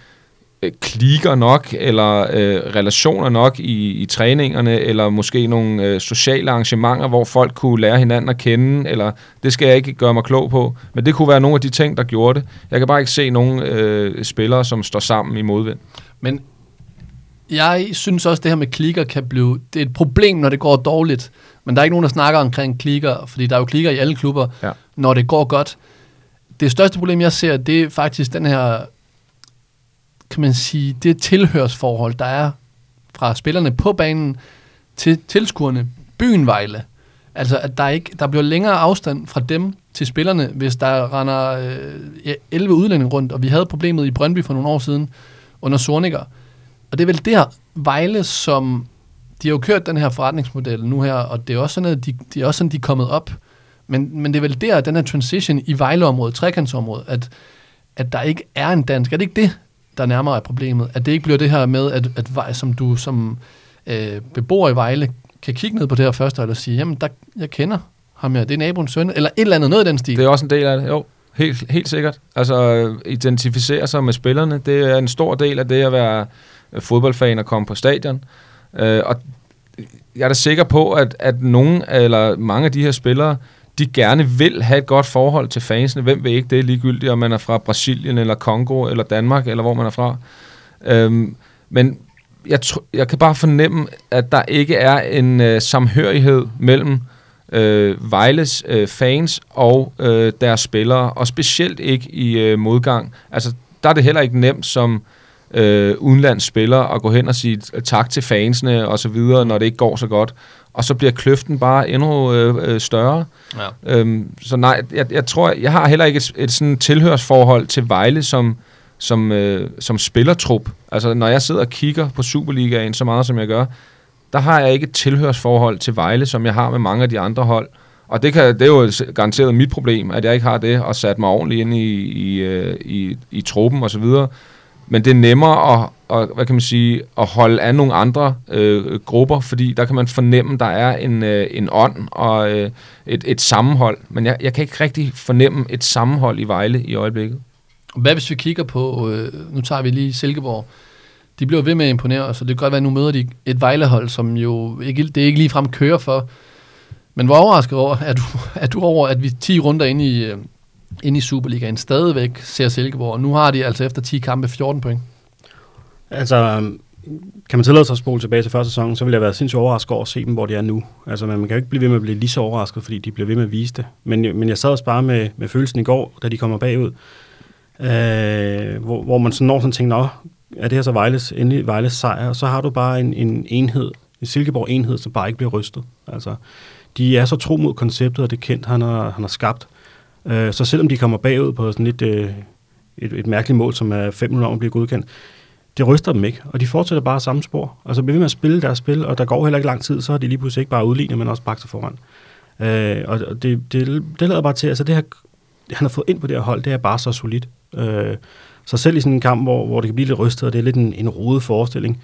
klikker nok, eller øh, relationer nok i, i træningerne, eller måske nogle øh, sociale arrangementer, hvor folk kunne lære hinanden at kende, eller det skal jeg ikke gøre mig klog på. Men det kunne være nogle af de ting, der gjorde det. Jeg kan bare ikke se nogen øh, spillere, som står sammen i modvind. Men jeg synes også, at det her med klikker kan blive... Det er et problem, når det går dårligt. Men der er ikke nogen, der snakker omkring klikker, fordi der er jo klikker i alle klubber, ja. når det går godt. Det største problem, jeg ser, det er faktisk den her, kan man sige, det tilhørsforhold, der er fra spillerne på banen til tilskuerne, byen Vejle. Altså, at der, ikke, der bliver længere afstand fra dem til spillerne, hvis der render øh, 11 udlændinge rundt, og vi havde problemet i Brøndby for nogle år siden under Sorniger. Og det er vel der, Vejle, som de har jo kørt den her forretningsmodel nu her, og det er også sådan, at de, de er også sådan, de er kommet op. Men, men det er vel der, den her transition i Vejleområdet, trekantsområdet, at, at der ikke er en dansk. Er det ikke det, der nærmere er problemet? At det ikke bliver det her med, at, at vej, som du som øh, beboer i Vejle kan kigge ned på det her første og sige, jamen, der, jeg kender ham her, det er naboens søn, eller et eller andet, noget i den stil. Det er også en del af det, jo. Helt, helt sikkert. Altså, identificere sig med spillerne, det er en stor del af det at være øh, fodboldfan og komme på stadion. Øh, og jeg er da sikker på, at, at nogen eller mange af de her spillere, de gerne vil have et godt forhold til fansene. Hvem vil ikke det ligegyldigt, om man er fra Brasilien, eller Kongo, eller Danmark, eller hvor man er fra. Øhm, men jeg, jeg kan bare fornemme, at der ikke er en øh, samhørighed mellem øh, Vejles øh, fans og øh, deres spillere, og specielt ikke i øh, modgang. Altså, der er det heller ikke nemt som øh, udenlandsspillere at gå hen og sige tak til fansene og så videre, når det ikke går så godt. Og så bliver kløften bare endnu øh, øh, større. Ja. Øhm, så nej, jeg, jeg tror, jeg har heller ikke et, et sådan tilhørsforhold til Vejle som, som, øh, som spillertrup. Altså, når jeg sidder og kigger på Superligaen så meget, som jeg gør, der har jeg ikke et tilhørsforhold til Vejle, som jeg har med mange af de andre hold. Og det, kan, det er jo garanteret mit problem, at jeg ikke har det, og sat mig ordentligt ind i, i, øh, i, i truppen og så videre men det er nemmere at, at, hvad kan man sige, at holde af nogle andre øh, grupper, fordi der kan man fornemme, at der er en, øh, en ånd og øh, et, et sammenhold. Men jeg, jeg kan ikke rigtig fornemme et sammenhold i Vejle i øjeblikket. Hvad hvis vi kigger på, øh, nu tager vi lige Silkeborg, de bliver ved med at imponere os, så det kan godt være, at nu møder de et Vejlehold, som jo ikke, det er ikke ligefrem kører for. Men hvor overrasket over, er du, er du over, at vi 10 runder inde i, øh, øh, ind i Superligaen stadigvæk ser Silkeborg, og nu har de altså efter 10 kampe 14 point. Altså, øhm, kan man tillade sig at spole tilbage til første sæson, så vil jeg være sindssygt overrasket over at se dem, hvor de er nu. Altså, man kan jo ikke blive ved med at blive lige så overrasket, fordi de bliver ved med at vise det. Men, men jeg sad også bare med, med følelsen i går, da de kommer bagud, øh, hvor, hvor man sådan når sådan tænker, nå, er det her så Vejles, endelig Vejles sejr? Og så har du bare en, en enhed, en Silkeborg-enhed, som bare ikke bliver rystet. Altså, de er så tro mod konceptet, og det kendt, han har, han har skabt. Øh, så selvom de kommer bagud på sådan lidt, øh, et, et mærkeligt mål, som er 5 minutter om at blive godkendt, det ryster dem ikke, og de fortsætter bare samme spor. Altså bliver ved med at spille deres spil, og der går heller ikke lang tid, så har de lige pludselig ikke bare udlignet, men også bragt sig foran. Øh, og det, det, det lader bare til, altså det her, han har fået ind på det her hold, det er bare så solidt. Øh, så selv i sådan en kamp, hvor, hvor det kan blive lidt rystet, og det er lidt en, en rodet forestilling,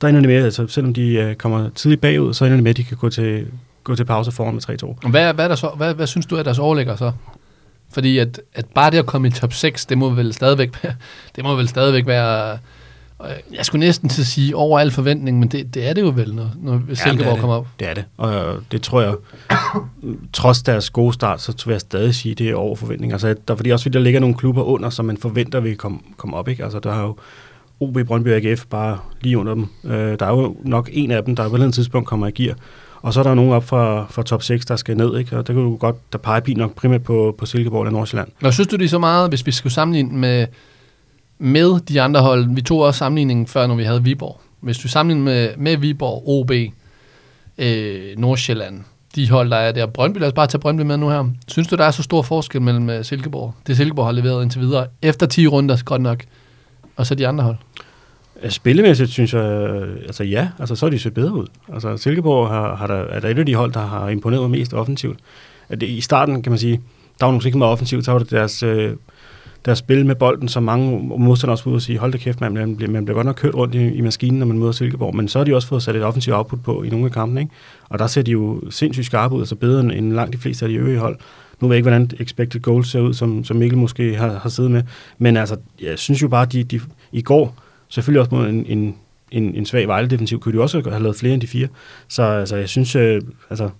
der ender det med, altså selvom de øh, kommer tidligt bagud, så ender det med, at de kan gå til, gå til pause foran med 3-2. Hvad, hvad, er der så, hvad, hvad synes du er deres overlægger så? Fordi at, at bare det at komme i top 6, det må vel stadigvæk være, det må vel stadigvæk være Og jeg skulle næsten til at sige over al forventning, men det, det er det jo vel, når, når Silkeborg det er kommer op. Det er det, og det tror jeg, trods deres gode start, så vil jeg stadig sige, det er over forventning. Altså, der, fordi også fordi der ligger nogle klubber under, som man forventer vil komme, komme op. Ikke? Altså, der har jo OB, Brøndby og AGF bare lige under dem. Øh, der er jo nok en af dem, der på et eller andet tidspunkt kommer i gear. Og så er der nogen op fra, fra top 6, der skal ned, ikke? og der kan du godt, der peger pil nok primært på, på Silkeborg eller Nordsjælland. Hvad synes du det er så meget, hvis vi skulle sammenligne med, med de andre hold? Vi tog også sammenligningen før, når vi havde Viborg. Hvis du sammenligner med, med Viborg, OB, øh, Nordsjælland, de hold, der er der. Brøndby, lad os bare tage Brøndby med nu her. Synes du, der er så stor forskel mellem øh, Silkeborg? Det Silkeborg har leveret indtil videre, efter 10 runder, godt nok, og så de andre hold? Øh, spillemæssigt synes jeg, øh, altså ja, altså så er de set bedre ud. Altså Silkeborg har, har der, er der et af de hold, der har imponeret mig mest offensivt. At det, I starten kan man sige, der var nogle ikke meget offensivt, så var det deres, øh, deres spil med bolden, som mange modstandere også ud og sige, hold da kæft, man, man, bliver, man bliver godt nok kørt rundt i, i maskinen, når man møder Silkeborg, men så har de også fået sat et offensivt output på i nogle af kampene, ikke? og der ser de jo sindssygt skarpe ud, altså bedre end, end langt de fleste af de øvrige hold. Nu ved jeg ikke, hvordan expected goals ser ud, som, som Mikkel måske har, har siddet med, men altså, jeg synes jo bare, at de, de, i går, selvfølgelig også mod en, en, en, en svag Vejle-defensiv, kunne de også have lavet flere end de fire. Så altså, jeg synes, øh, altså,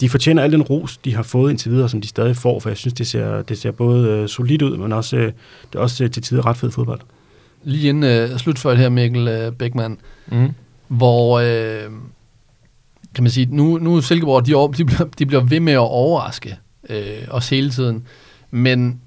de fortjener al den ros, de har fået indtil videre, som de stadig får, for jeg synes, det ser, det ser både øh, solidt ud, men også, øh, det er også øh, til tider ret fed fodbold. Lige inden øh, slutført her, Mikkel øh, Beckmann, Mm. hvor, øh, kan man sige, nu, nu er Silkeborg, de, de, bliver, de bliver ved med at overraske øh, os hele tiden, men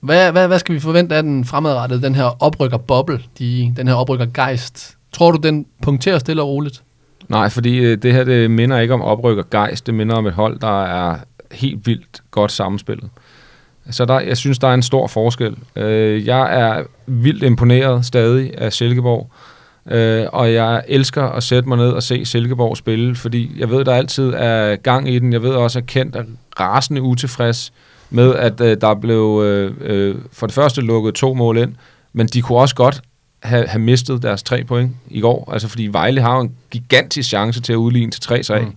hvad, hvad, hvad skal vi forvente af den fremadrettede, den her oprykker boble, de, den her oprykker gejst? Tror du, den punkterer stille og roligt? Nej, fordi øh, det her det minder ikke om oprykker gejst, det minder om et hold, der er helt vildt godt sammenspillet. Så der, jeg synes, der er en stor forskel. Øh, jeg er vildt imponeret stadig af Silkeborg, øh, og jeg elsker at sætte mig ned og se Silkeborg spille, fordi jeg ved, der altid er gang i den. Jeg ved også, at Kent er rasende utilfreds med, at øh, der blev øh, øh, for det første lukket to mål ind, men de kunne også godt have, have mistet deres tre point i går. Altså fordi Vejle har en gigantisk chance til at udligne til 3-3. Mm.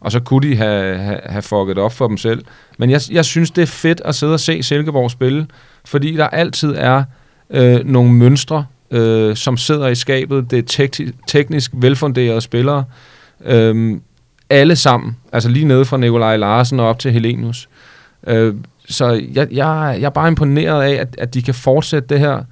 Og så kunne de have, have, have fucket op for dem selv. Men jeg, jeg synes, det er fedt at sidde og se Silkeborg spille, fordi der altid er øh, nogle mønstre, øh, som sidder i skabet. Det er tekni- teknisk velfunderede spillere. Øh, alle sammen. Altså lige nede fra Nikolaj Larsen og op til Helenius. Øh, så jeg, jeg, jeg er bare imponeret af, at, at de kan fortsætte det her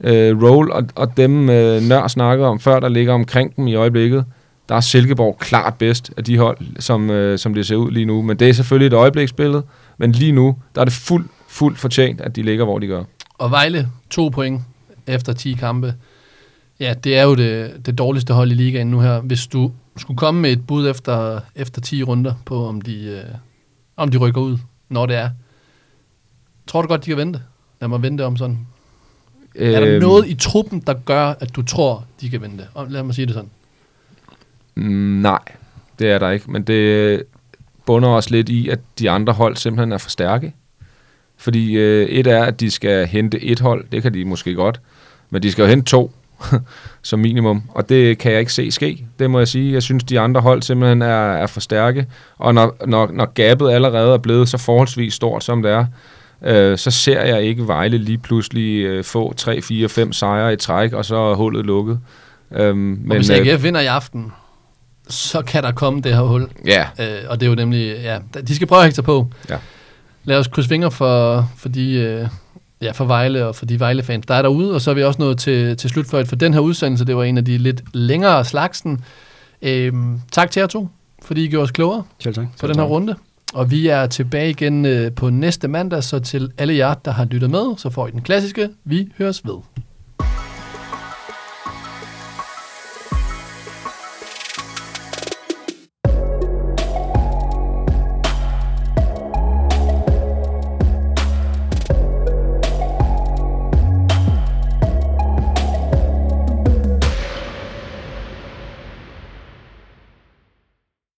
øh, role, og, og dem øh, Nør snakkede om før, der ligger omkring dem i øjeblikket, der er Silkeborg klart bedst af de hold, som, øh, som det ser ud lige nu. Men det er selvfølgelig et øjebliksbillede, men lige nu, der er det fuldt fuldt fortjent, at de ligger, hvor de gør. Og Vejle, to point efter 10 kampe. Ja, det er jo det, det dårligste hold i ligaen nu her. Hvis du skulle komme med et bud efter, efter 10 runder på, om de, øh, om de rykker ud, når det er, tror du godt, de kan vente? Lad mig vente om sådan. Øh, er der Øhm, noget i truppen, der gør, at du tror, de kan vente? Og Lad mig sige det sådan. Mm, nej, det er der ikke. Men det bunder også lidt i, at de andre hold simpelthen er for stærke. Fordi øh, et er, at de skal hente et hold. Det kan de måske godt. Men de skal jo hente to som minimum. Og det kan jeg ikke se ske. Det må jeg sige. Jeg synes, de andre hold simpelthen er, er for stærke. Og når, når, når gabet allerede er blevet så forholdsvis stort, som det er, øh, så ser jeg ikke Vejle lige pludselig øh, få 3, 4, 5 sejre i træk, og så er hullet lukket. Øhm, Men, men, hvis øh, AGF vinder i aften, så kan der komme det her hul. ja, Øh, og det er jo nemlig, ja, de skal prøve at hægte sig på. Ja. Lad os krydse fingre for, for de, øh, ja, for Vejle og for de Vejle-fans, der er derude. Og så er vi også nået til, til slut for, for den her udsendelse. Det var en af de lidt længere slagsen. Øhm, tak til jer to, fordi I gjorde os klogere Selv tak. på den her runde. Og vi er tilbage igen øh, på næste mandag, så til alle jer, der har lyttet med, så får I den klassiske. Vi høres ved.